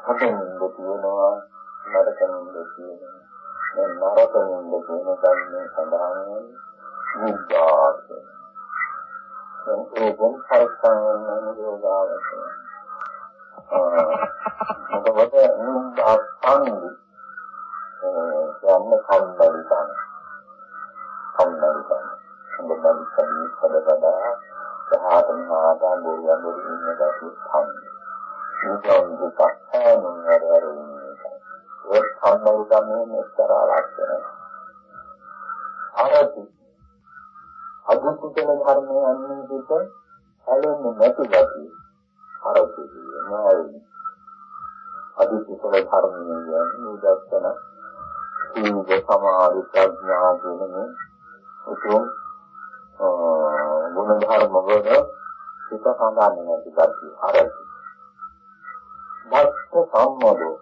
Speaker 2: හදින් දෙතියනවා නරකින් දෙතියනවා මේ නරකින් දෙතියන ධර්මයේ සඳහන් නිදාස. දැන් ඒකෙන් පරිස්සම් වෙන යෝගාවචය. ආ මොකද නිදාස් පන්දි යන්න කම්මැලිකම. කම්මැලිකම. සම්බන්ධ සම්මි පදවදා සහාත මහා ගෝරියන් වල ඉන්න ගැටි කම්මැලි. නිකන් දුක හැමෝම නරරින්නේ. ඒ කම්මැලිකම එක්තරා ලක්ෂණයක්. ආරති අදුකුතල ධර්මයේ අන්නේ පිට හැලෙන්නේ නැති ගැටි. ආරති නෑ. අදුකුතල ධර්මයේ නිදර්ශන සීල සමාධි ප්‍රඥා කියන මේ උතුම් ගුණ ධර්ම වල සිත සඳහන් නැති ගැටි. ආරති භක්ත සම්මදෝ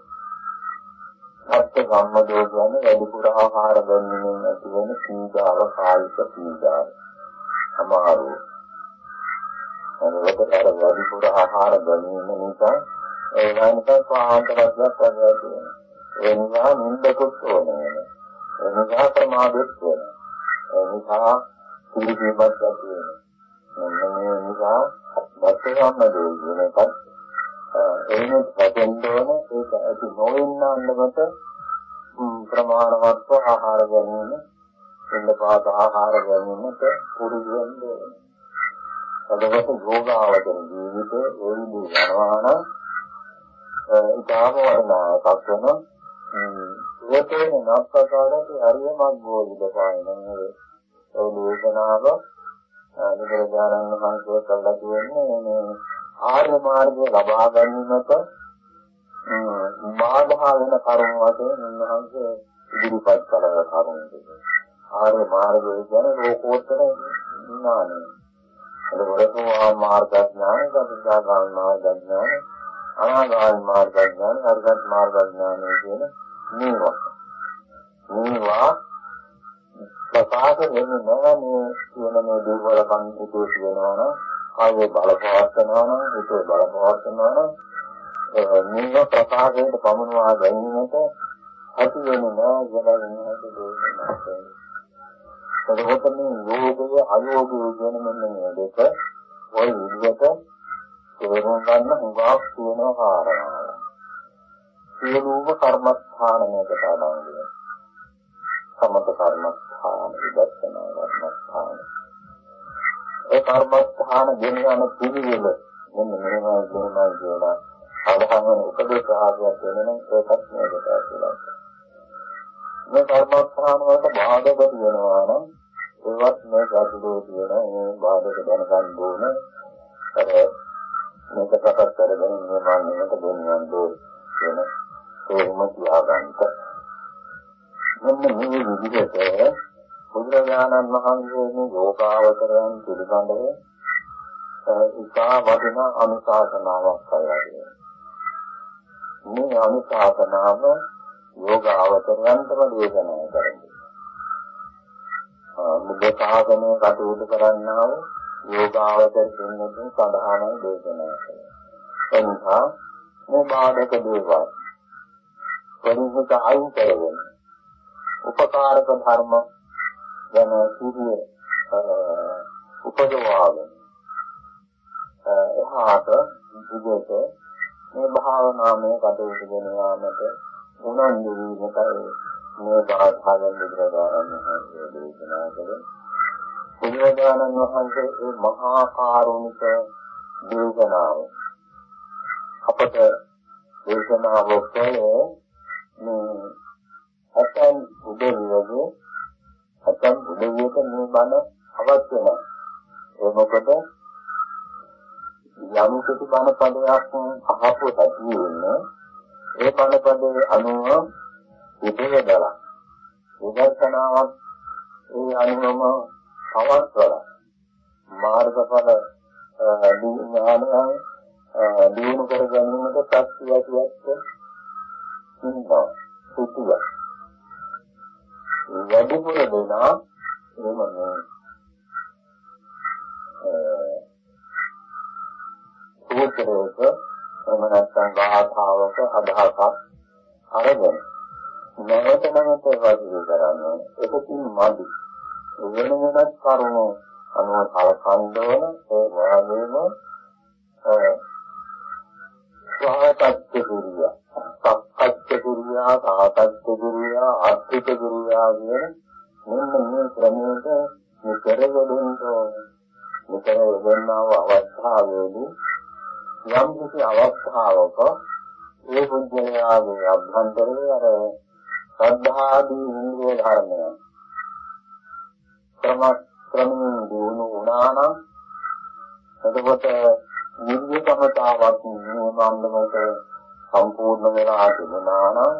Speaker 2: භක්ත සම්මදෝ කියන්නේ වැඩිපුර ආහාර ගැනීමෙන් ඇති වෙන පීඩාව කායික පීඩාව සමහරව එනකොට අර වැඩිපුර ආහාර ගැනීම නිසා ඒ වගේ පාහන්තවත් වගේ තියෙනවා ඒ නිසා නින්දකුත් ඕනේ ඒ නිසා ප්‍රමාදෙත් වෙනවා ඒ නිසා පිළිගීමක් ඇති වෙනවා. මෙන්න මේ නිසා භක්ත සම්මදෝ කියන එකත් එහෙම වැටෙන්න ඕන ඒක ඇති නොවෙන්න අන්නකට ප්‍රමාණවත් ආහාර ගැනීම එන්න පාත ආහාර ගැනීමට පුරුදු වෙන්න ඕන. එතකොට යෝගාවචර ජීවිතේ ඒ විදිහ යනවා නම් ඉතාම වටිනාකමක් වෙන ඒකේ නප්පකාරට හරියමක් ගෝලිද පායනනේ ඒ ලෝකනාව නිරජානන් වහන්සේ කළා කියන්නේ මේ ආර්ය මාර්ගය ලබා ගැනීමට බාධා වෙන කරුණු වශයෙන් උන්වහන්සේ ඉදිරිපත් කළ කරුණු ආර්ය මාර්ගය කියන්නේ ලෝකෝත්තර ඥානය. ඒකවලට මාර්ග ඥාන, ගතිදාගාමී මාර්ග ඥාන, අනාගාමී මාර්ග ඥාන, අරහත් මාර්ග ඥාන කියන මේවා. මේවා ප්‍රකාශ වෙන්නේ නැහැ මේ කියන මේ දුර්වලකම් ඉතුරු වෙනවා නම් කායේ බලපවත්නවා නම් හිතේ බලපවත්නවා නම් නිව ප්‍රකාශයට පමුණවා ගැනීමට ඇති වෙන්නේ නැහැ කියලා වෙනවාට දෙන්නේ. එතකොට මේ යෝගය අයෝගය කියන මෙන්න මේ දෙක ওই විදිහට තේරුම් ගන්න හුඟක් තියෙන කාරණා. සියලුම කර්මස්ථානයකට අදාළයි. සමත කර්මස්ථාන, විදර්ශනා කර්මස්ථාන ඒ කර්මස්ථාන ගෙන යන පිළිවෙල මෙන්න මෙහෙමයි මෙහෙමයි කියලා අදහන උපදේශ ආදියක් වෙනනම් ඒකත් මේකට ඇතුළත්. මේ කර්මස්ථාන වලට බාධක තියෙනවා නම් ඒවත් මේ ගැටලුව තියෙන මේ බාධක දැනගන්න ඕන. අර මේක ප්‍රකට කරගෙන මේ මාන්නයට දෙන්නන් දෝ කියන තේරුම තියාගන්න. මෙන්න මේ විදිහට බුදුරජාණන් වහන්සේගේ යෝගාවතරයන් පිළිබඳව ඉතා වටිනා අනුශාසනාවක් කරලා මේ අනුශාසනාව යෝගාවතරයන්ටම දේශනා කරන්නේ. බුද්ධ ශාසනය කටයුතු කරන්නා වූ යෝගාවතර කෙනෙකුට සඳහාමයි දේශනා කරන්නේ. එනිසා මේ බාධක දේවල් පරිහිත අයින් කරගෙන උපකාරක ධර්ම ගැන සිහිය උපදවාගෙන එහාට විදිහට මේ භාවනාමය කටයුතු ගෙන යාමට උනන්දු වීමටයි මේ බාධායන් බුදුරජාණන් වහන්සේ දේශනා කළේ. බුදුරජාණන් වහන්සේ මේ මහා කාරුණික දේශනාව අපට දේශනාව කළේ මේ අතන් උදවියගේ අතන් උදවියට මේ බණ අවශ්‍ය නැහැ. ඒ මොකද යම් කිසි බණ පදයක් අහපු සතියෙන්නේ ඒ බණ පදේ අනුව උපයදලා උදර්ශනාවක් ඒ අනුවම පවත්වලා මාර්ගඵල ඥානයන් දිනු කර ගැනීමට ශක්තියක් ඉන්නවා සුතුය වැඩිපුර දෙනා එහෙම සූත්‍රයක එහෙම නැත්නම් ගාථාවක අදහසක් අරගෙන නැවත නැවත වගේ කරන්නේ. ඒකකින් මදි. වෙන වෙනත් කරුණු අනුව කලකන්දවන ඒ වගේම සහතත්ත්‍ය කුරියා සක්කච්ඡ කුරියා සහතත්ත්‍ය කුරියා ආර්ථික කුරියා කියන මෙන්න මේ ක්‍රමයට මේ කරගොඩෙන්න මේ කරගොඩනව අවස්ථාවේදී යම් කිසි අවස්ථාවක ඒ පුද්ගලයාගේ අභ්‍යන්තරයේ අර ශ්‍රද්ධාදී ඉන්ද්‍රිය ධර්මය ක්‍රම ක්‍රමයෙන් දිනු වුණා නම් එතකොට නිර්විකමතාවක් නියමන්නමක සම්පූර්ණ වෙලා තිබුණා නම්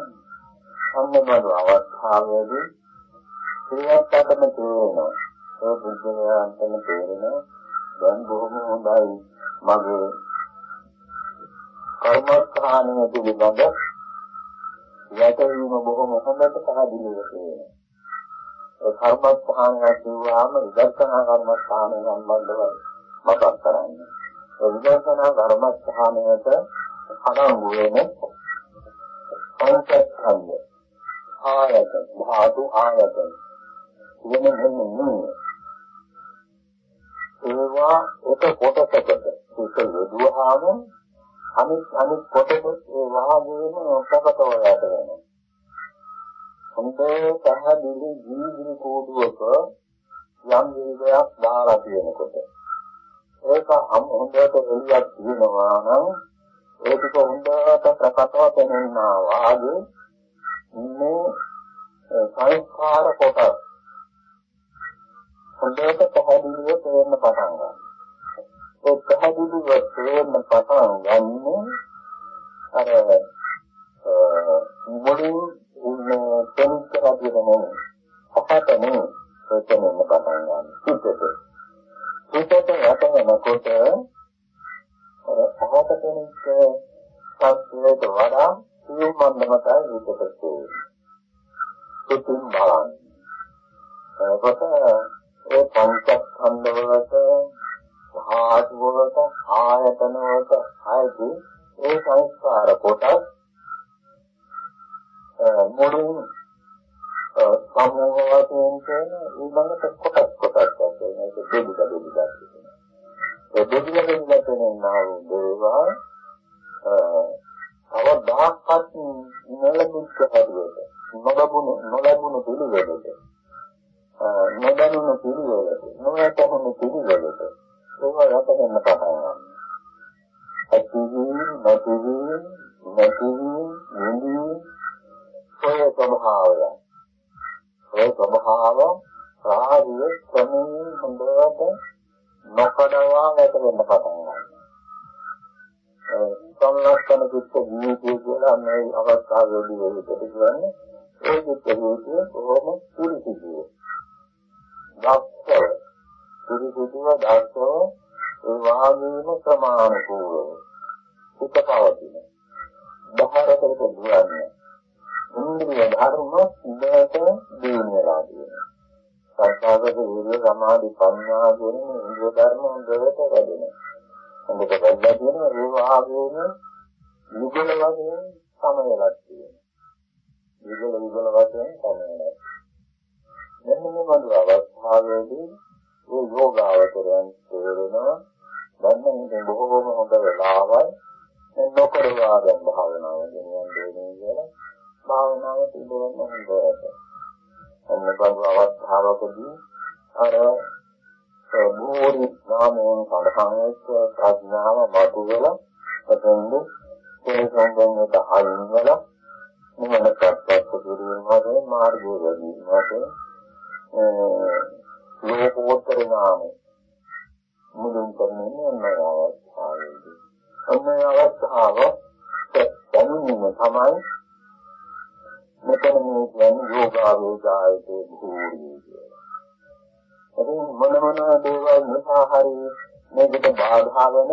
Speaker 2: අන්නබඳු අවස්ථාවේදී ක්‍රියාත්මකම තේරෙනවා. ඒ පුද්ගලයාන්ටම තේරෙනවා දැන් බොහොම හොඳයි මගේ කර්මස්ථානය පිළිබඳ යැදවීම බොහොම හොඳට පැහැදිලිව තියෙනවා. ඒ කර්මස්ථානය කියුවාම විදර්ශනා කර්මස්ථානය සම්බන්ධව මතක් කරන්නේ. ඒ විදර්ශනා කර්මස්ථානයට අනංගු වෙන පංචස්කන්ධ ආයතන ධාතු ආයතන වෙන මෙන්න ඒවා එක කොටසකට ඒක යොදුවාම අනිත් අනිත් කොටස ඒ වාගේම ප්‍රකට වලට වෙනවා. හොඳේ පැහැදිලි ජීවිත කෝඩුවක යම් විදිහක් දාලා තියෙනකොට ඒක හොඳට එළියක් තියෙනවා නම් ඒක හොඳට ප්‍රකටව පෙනෙනවා වාගේ මේ සංස්කාර කොටස් හොඳට පැහැදිලිව තේරෙන්න පටන් ගන්නවා. ඒ පැහැදිලිව තේරෙන්න පටන් ගන්න අර මුලින් ඉන්නේ තෙන්ක හදිරම අපතනේ එතනම පටන් ගන්න. පිටත. පිටත යටනකොට අර අහත කෙනෙක් සත්‍යයට වඩා සියුම් මන්දමතයි විකට තියෙන්නේ. ඉතින් බලන්න. ඒකට ඒ පංචස්කන්ධ වලට ධාතු වලට ආයතන වලට ආයති ඒ සංස්කාර කොටස් මුලින් සමූහ වශයෙන් කියන ඊළඟට කොටස් කොටස් වශයෙන් ඒක දෙවිද දෙවිද කියනවා. ඒ දෙවිද දෙවිද කියනවා දේවා අවදාහත් නොලබුත් හැදුවට නොලබුණු නොලබුණු පිළිවෙලට නොදැනුණු පිළිවෙලට නොයතහුණු පිළිවෙලට ඒවා යතෙන්න පටන් ගන්නවා. ඇතිවි නැතිවි නැතිවි නිදි ඔය ස්වභාවය. ඔය ස්වභාව රාගය ක්‍රමයෙන් හොඳට නොකඩවා වැටෙන්න පටන් ගන්නවා. සංලක්ෂණ දුක්ඛ ජීවිතය කියලා මේ අවස්ථාවේදී වෙලිට කියන්නේ ඒ දුක්ඛ ජීවිතය කොහොම පිළිසිදුවේ. දක්ෂව පිළිසිදුව දක්ෂව ඒ වාගේම ප්‍රමාණිකූලව සුඛපවතින. බහරකට දුවන්නේ. ඉන්ද්‍රිය ධර්ම ඉඳට දිනනවා කියනවා. සත්‍යාගත විරිය සමාධි ප්‍රඥා කියන ඉන්ද්‍රිය ධර්ම හොඳට වැඩෙනවා. හොඳට වැඩලා තියෙනවා ඒ වාගේම යුගල වශයෙන් සමයලක් තියෙනවා. යුගල යුගල වශයෙන් සමයලක්. මෙන්න මේ වගේ අවස්ථාවේදී ඒ යෝගාවචරයන් තේරෙනවා දැන් මේක බොහෝම හොඳ වෙලාවයි. දැන් නොකරවා දැන් භාවනාව ගෙනියන්න දෙන්නේ කියලා භාවනාව තිබුණම හොඳට අන්න බඳු අවස්ථාවකදී අර භූරි නාමයෙන් සඳහන් වෙච්ච ප්‍රඥාව මතුවලා එතෙන්ද ඒ සම්බන්ධයට අයින් වෙලා නිවන ප්‍රත්‍යක්ෂ කිරීමට මාර්ගය ලැබීමට ලෝකෝත්තර ඥාන මුලින් කරන්නේ මේ අවස්ථාවේදී. අන්නේ අවස්ථාව දැනුම තමයි මෙතන මේ කියන්නේ යෝගාවේදායතේ භූරිය කියලා. ඉතින් මොන මොන දේවල් නිසා හරි මේකට බාධා වෙන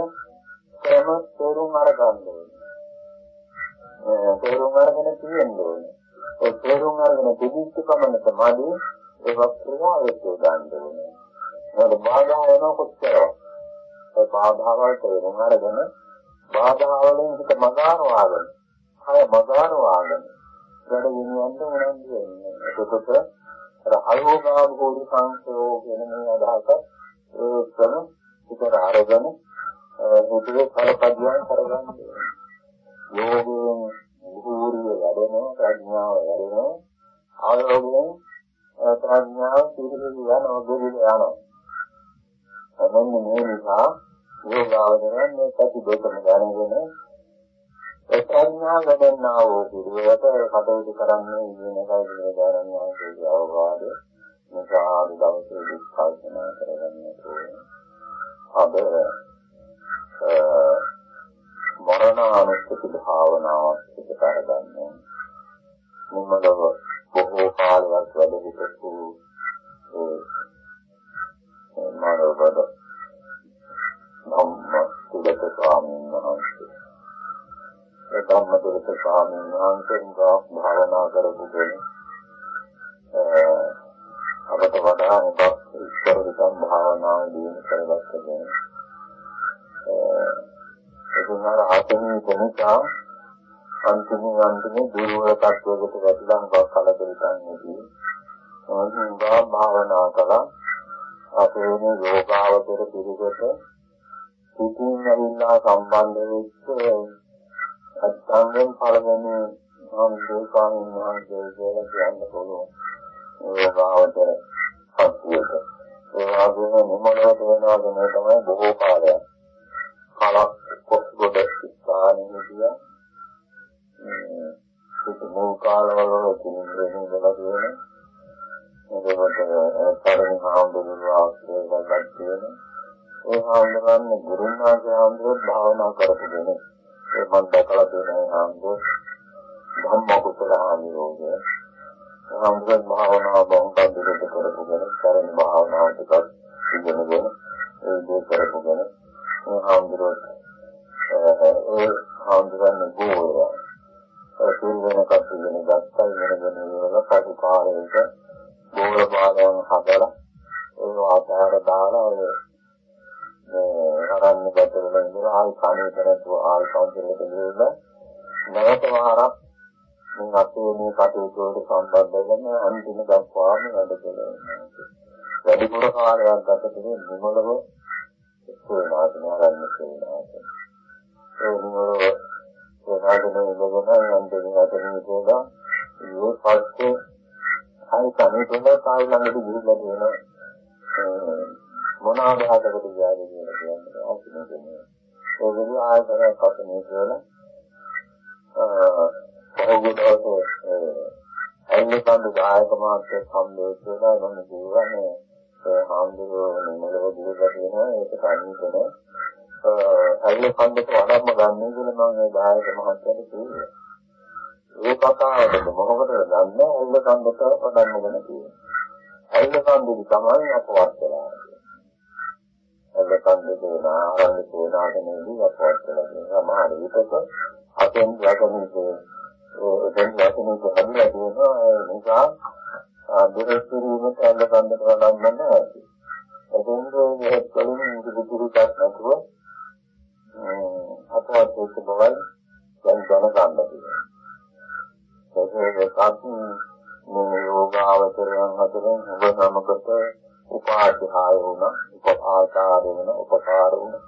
Speaker 2: ක්‍රම තේරුම් අරගන්න ඕනේ. තේරුම් අරගෙන තියෙන්න ඕනේ. ඒ තේරුම් අරගෙන තිබිච්ච කමනට මාදී ඒවත් ක්‍රියාවට ගන්න ඕනේ. මොකද බාධා වෙන කොච්චරද? ඒ බාධාවල් තේරුම් අරගෙන බාධාවලින් හිත මගාරවාගෙන, කය මගාරවාගෙන වැඩ ගෙනියන්න උනන්දු වෙන්නේ. ඒකත් අර අයෝගා භෝධි සංසයෝ කියන මේ අදහස ඒ ක්‍රම හිතට අරගෙන හිතේ කලපදියම් කරගන්න ඕනේ. යෝගයෙන් භූරිය වැඩෙනවා, ප්‍රඥාව වැඩෙනවා. ආයෝගයෙන් ප්‍රඥාව පිළිබඳ යනවා දෙවිද යනවා. එමෙන්න මේ නිසා යෝගාවදරන් මේ පැති දෙකම දැනගෙන ඒ ප්‍රඥාව වැඩෙනා වූ පිළිවෙලට කටයුතු කරන්නේ ඉගෙන ගන්න දානන්නේ ආයේ අවවාදය නිසා ආදි දවසේ විස්කල්පනා කරගන්න ඕනේ. අද මරණ අනුස්සති භාවනාවක් පිට කරගන්න. මොනවාද බොහෝ කාලයක් වැඩ සිටපු ඒ මානවබද ධම්ම තුලක ස්වාමීන් වහන්සේ ඒ ධම්ම තුලක ස්වාමීන් වහන්සේ භාවනා කරපු කෙනෙක් අපට වඩා උගත් ඉස්සර විතර භාවනාව දිනු කරගත්ත කෙනෙක් ඒකම අර ආත්මීය කෙනෙක්ා අන්තිමේ අන්තිමේ දුර්වල තත්වයකට වැටිලා හුඟක් කලකිරීමේදී මොනවා භාවනා කළා. අපේ මේ යෝගාවතර පිළිවෙත සිතින් ඇවිල්ලා සම්බන්ධ වෙච්ච අත්ංගෙන් පළවෙනි සම්දේශාන් වහන්සේ කියලා කියන්න පුළුවන්. යෝගාවතර සත්‍යයට. ඒ වගේම නිමලවට වෙනවා මේ තමයි බොහෝ කාලයක්. කලක් කොස්ගොඩ ස්ථානෙදී ඒක මූල කාලවල කිනුරේ ඉඳලා තියෙන ඒකට පරිණි හාමුදුරුවෝ ආශ්‍රය කරලා තියෙන ඒ හාමුදුරන් ගුරුනාගේ හාමුදුරුවෝ භාවනා කරපු කෙනෙක් ඒ මම දැකලා තියෙන හාමුදුරුවෝ ධම්ම කුසල හාමුදුරුවෝ හාමුදුරුවෝ භාවනා බොහොම දුරට කරපු කෙනෙක් පරිණි භාවනාව ටිකක් ඉගෙනගෙන ඒ දේ කරපු කෙනෙක් ඒ හාමුදුරුවෝ ඒ හාමුදුරන් ගෝවා සූල් වෙන කට්ටියන ගත්තා ඉගෙනගෙන ඉවරලා පසු කාලයක බෝල පාලයන් හදලා ඒ ආකාර දාලා ඔය අරන්න ගැටවල ඉඳලා ආයි කණේ කරතු ආයි කවුන්සිලට ගිහිල්ලා නැවත වාරක් මේ අපේ මේ කටයුතු වලට සම්බන්ධ වෙන අන්තිම දක්වාම වැඩ කළා. වැඩිපුර කාලයක් ගත කරේ නිමලව ස්කෝලාගෙන ආරම්භ කළා. ඒ නිමලව ඒකාගෙන ඉඳගෙන යන්තම් අතරින් කියලා ඒ පස්සේ ආයි කණේකම තායි ළඟට ගිහිල්ලා දෙනවා මොන ආදාහකට ගියාද කියලා කියන්නේ අවශ්‍යම ඒකදී ආයතන කතනේ කියලා. පහුගොඩවස ඇන්නේ කන්ද ගායක මාත්‍ය සම්බෝධ කියලා මම කියවනේ ඒ හාමුදුරුවෝ නිමලව ගිහිල්ලා තියෙනවා ඒක කණේකම අයිල කන්දට වඩාම ගන්න කියලා මම ඒ දායක මහත්තයාට කිව්වා. ඒ කතාවද මොකටද ගන්න අයිල කන්දට වඩාම ගන්න කිව්වා. අයිල කන්දෙදි තමයි අපවත් වෙලා. අයිල කන්දේ නා ආරම්භ සේනාසනයේදී අපවත් වෙලා තියෙනවා. සමහර විටක අපෙන් යකමිසේ ඒ දැන් යකමිසේ හදිලා තියෙනවා ඒ නිසා දුරස්තරීමට අයිල කන්දට වඩාම ගන්න නැහැ. එතෙන්ද මේ කලින් ඉදිරිපත් නැතුව අපවත් වෙච්ච බවයි දැන් දැනගන්න තියෙනවා. ඒකේ කත් මේ යෝගාවචරයන් අතරින් ඔබ නමකට උපාධ්‍යාය වුණා, උපකාර වුණා, උපකාර වුණා.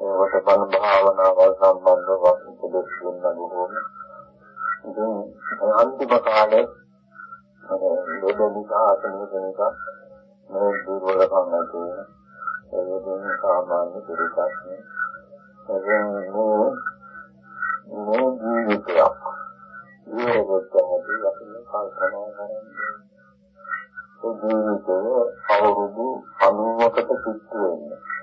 Speaker 2: ඒකට බණ භාවනාවල් සම්බන්ධව උපදෙස් දුන්න බොහෝම. ඉතින් අන්තිම කාලේ ලෝභ නිසා අතනික නිසා මේ දුර්වලකම් නැති වෙන. ඒ දෙන්නේ සාමාන්‍ය පිළිසක් නේ. එතෙන් මේ මේ ජීවිතයක් ඉවරකට අපි කල්පනා කරන්නේ ඒ ජීවිතය අවුරුදු 90කට සිද්ධ වෙන්නේ.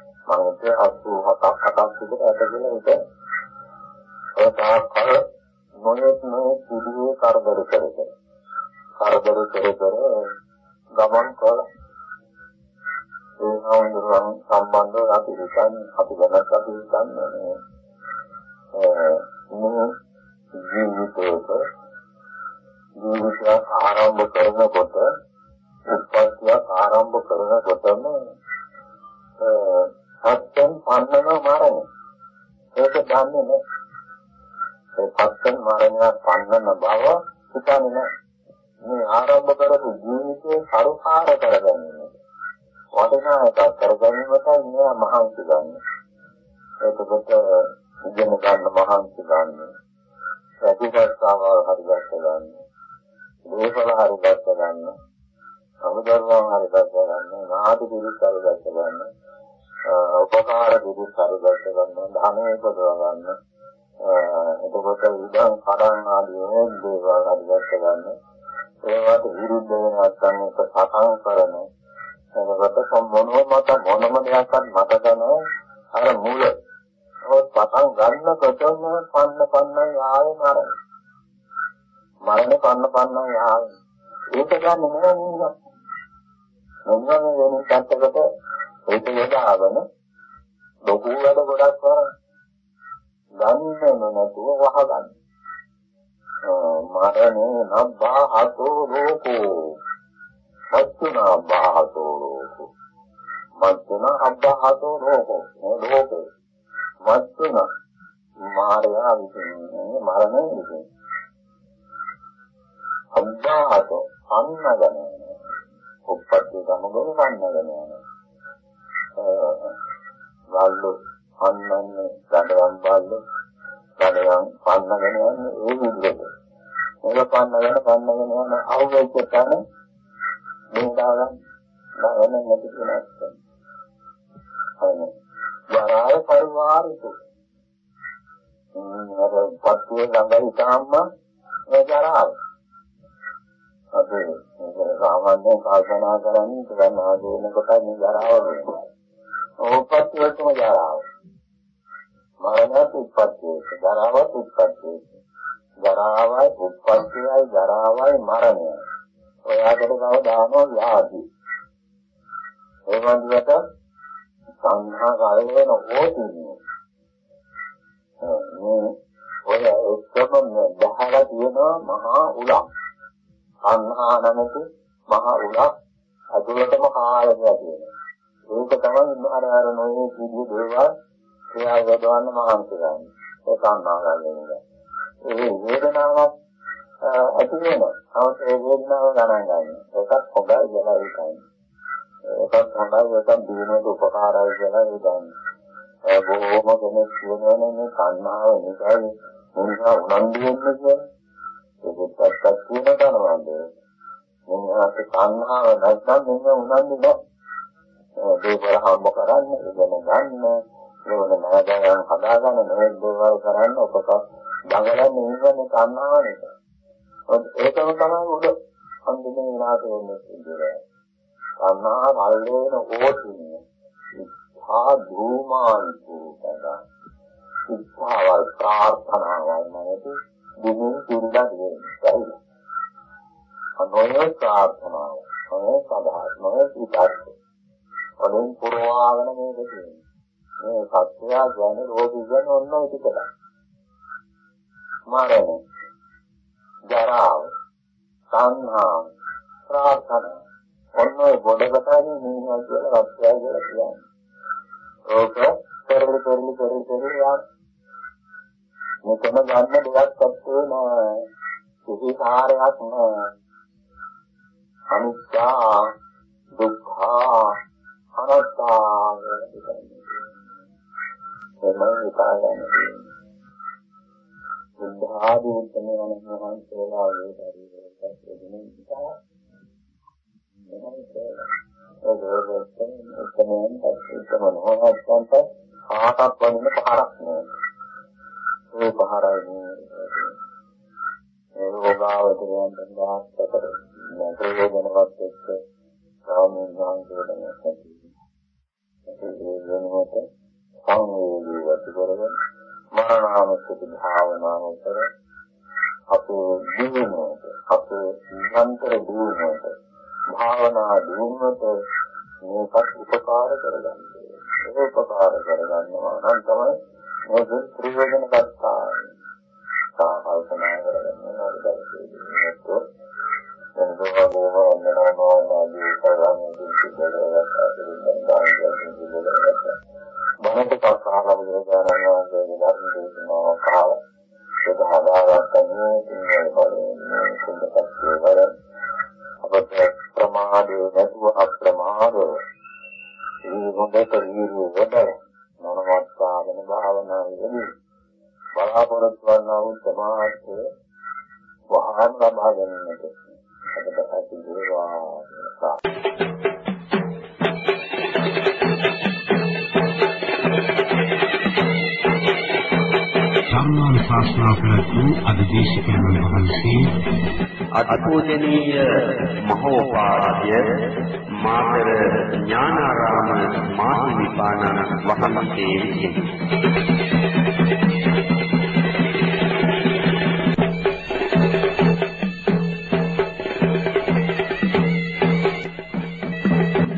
Speaker 2: ඒක දන්නේ නැහැ ඒ සත්‍යම් මරණය පන්නන බව හිතන්නේ නැහැ මේ ආරම්භ කරපු ජීවිතේ කරුකාර කරගන්නේ වටිනා එකක් කරගැනීමටයි මෙයා මහන්සි ගන්න. ඒකකට ඉගෙන ගන්න මහන්සි ගන්න. ප්‍රතිපස්සාවල් හරියට ගන්න. දේශල හරියට ගන්න. අනුදර්වම් හරියට ගන්න. නාටි පිළිස් හරියට ගන්න. උපකාර පිළිස් හරියට ගන්න. ධනෙ පදව ගන්න. එතකොට ඉදන් කඩන් ආදී දේවල් හරියට ගන්න. ඒවට විරුද්ධ වෙන නැත්නම් ඒක සටන් කරන එතකොට මොනම මත මොනම දෙයක්වත් මතක නැහැ අර මූල ඔය පටන් ගන්නකොටම පන්න පන්න ආයේ මරණ මරණ පන්න පන්න ආයේ ඒක ගන්න නෑ නේද මොනම වෙන පැත්තකට ඒක යදාගෙන ලොකු වැඩ ගොඩක් කරා ගන්නම නැතුව වහගන්න. මරණේ නබ්බා හතෝ ලෝකෝ. මත්තුනා බාහතෝ ලෝකෝ. මත්තුනා අබ්බාහතෝ ලෝකෝ. මේ ලෝකේ මත්තුනා මාර්යා විසින් මරණය විසින්. අබ්බාහතෝ අන්නගෙන. උප්පත්ති සමගම වන්නගෙන වල්ලු අන්නන්නේ දඩවම් බල්ලු දඩවම් පන්නගෙන යන්නේ ඒ විදිහට මේක පන්නගෙන පන්නගෙන යන අවුවෙච්ච තැන බෝදාගන්න නවන නැති කෙනෙක්. අනේ වරාය පරිවාරිකෝ. අර පත්තුවේ ළඟයි තාම්ම මේ ජරාව. අපි සාමාන්‍යයෙන් කල්පනා කරන්නේ ඉතින් ආදීන කොට මේ ජරාව වෙනවා. ඕපත්තුවේම ජරාව. මරණත් උත්පත්තිය, ජරාවත් උත්පත්තිය. ජරාවයි උත්පත්තියයි ජරාවයි මරණයයි. ඔයාකට තව දානවා ව්‍යාධි. ඒ වන්දියට සංහා කාලේ වෙන ඕතින්නේ. මේ ඔය ඔක්කොම බහලා තියෙනවා මහා උලක්. සංහා නැමැති මහා උලක් අතුලටම කාලයක් තියෙනවා. ඒක තමයි අර අර නොයේ කිව්ව දේවල් ක්‍රියා යොදවන්න මහන්සි ගන්න. ඒ සංහා ගන්න. ඒ වේදනාවක් ඇති වෙනවා. නමුත් ඒ වේදනාව ගණන් ගන්න. ඒකත් හොඳයි කියලා හිතන්නේ. ඒකත් හොඳයි ඒකත් දිනුවට උපකාරයි කියලා හිතන්නේ. ඒ බොහෝම කෙනෙක් කියනවනේ මේ කන්නාව නිසායි මොනවා උනන්දු වෙන්නේ කියලා. ඒකත් කියන කනවාද. මොනවාට කන්නාව නැත්නම් මෙන්න උනන්දු නෑ. දේවල් හම්බ කරන්න, ඉගෙන ගන්න, ඒවල නෑදෑයන් හදාගන්න, මේ දේවල් කරන්න ඔබක දඟලන්නේ ඉන්නේ කන්නාව නිසා. ඒකම තමයි උඩ අන්තිමේ විනාශ වෙන්නේ ඉන්නේ. අන්නා මල්ලේන ඕතින්නේ. ඉච්ඡා ධූමාන්තු කදා. ඉච්ඡාවල් ප්‍රාර්ථනාවල් නැති දුමින් පුරුදා දෙන්නේ. අනෝය ප්‍රාර්ථනාව. අනෝය සදාත් නොය උදාත්. අනුන් පුරවාගෙන මේක තියෙන්නේ. මේ සත්‍යය ගැන රෝගී ගැන ඔන්න ඔය ටිකට. මරණය ජරාව, සංහා, ප්‍රාර්ථනා. ඔන්න ඔය ගොඩකටනේ මේවා කියලා රත්යයි කියලා කියන්නේ. ඕක පෙරලි පෙරලි පෙරලි පෙරලි යන. මෙතන ගන්න දෙයක් අත්තේ නෑ. කිසි කාර්යයක් නෑ. අනිත්‍ය දුක්ඛ අනිත්‍යා අනාත්තා එමය හිතාගන්නේ බුද්ධ ආදී උත්තරමයන් වහන්සේලා ඒ පරිවර්තක දෙන්නේ නිසා මොනවද ඒ උත්තරමයන් උත්තරමන හොහත්න්ට ආහතක් වදින පහරක් නෑ ඒ පහරයි ඒ රෝගාවතරයන් දහස්තර ප්‍රයෝජනවත් එක්ක සාමීන් වහන්සේලා නැති ඒ වෙනුවට සංවේදී වතු කරගෙන මරණානුස්සති භාවනාව කර අපේ ජීවනයට අපේ නිරන්තර දියුණුවට භාවනා දියුණුවට මේකත් උපකාර කරගන්න. ඒක උපකාර කරගන්නවා නම් තමයි මේක ප්‍රයෝජන ගන්නවා. සාකල්පනා කරගන්න ඕනේ බණට පස්සහලා බුදුරජාණන් වහන්සේගේ ධර්ම දේශනාව කාල සුද හදාගත්තන්නේ සිංහල බලන්නේ සුද්ධකත්වයේ වල අපට ප්‍රමාදයේ නැතුව අප්‍රමාදව මේ හොඳට වීර්ය වඩන මොනවත්තාගෙන භාවනාවේදී බලාපොරොත්තු වන්නා වූ සමාධිය වහාම ලබා ගැනීමට අපට හැකි වේවා
Speaker 3: ධර්මාන ශාස්ත්‍රා කරතු අධිදේශකයන් වහන්සේ
Speaker 4: අත්පූජනීය මහෝපාද්‍ය මාතර ඥානාරාම මාහිමිපාණන් වහන්සේ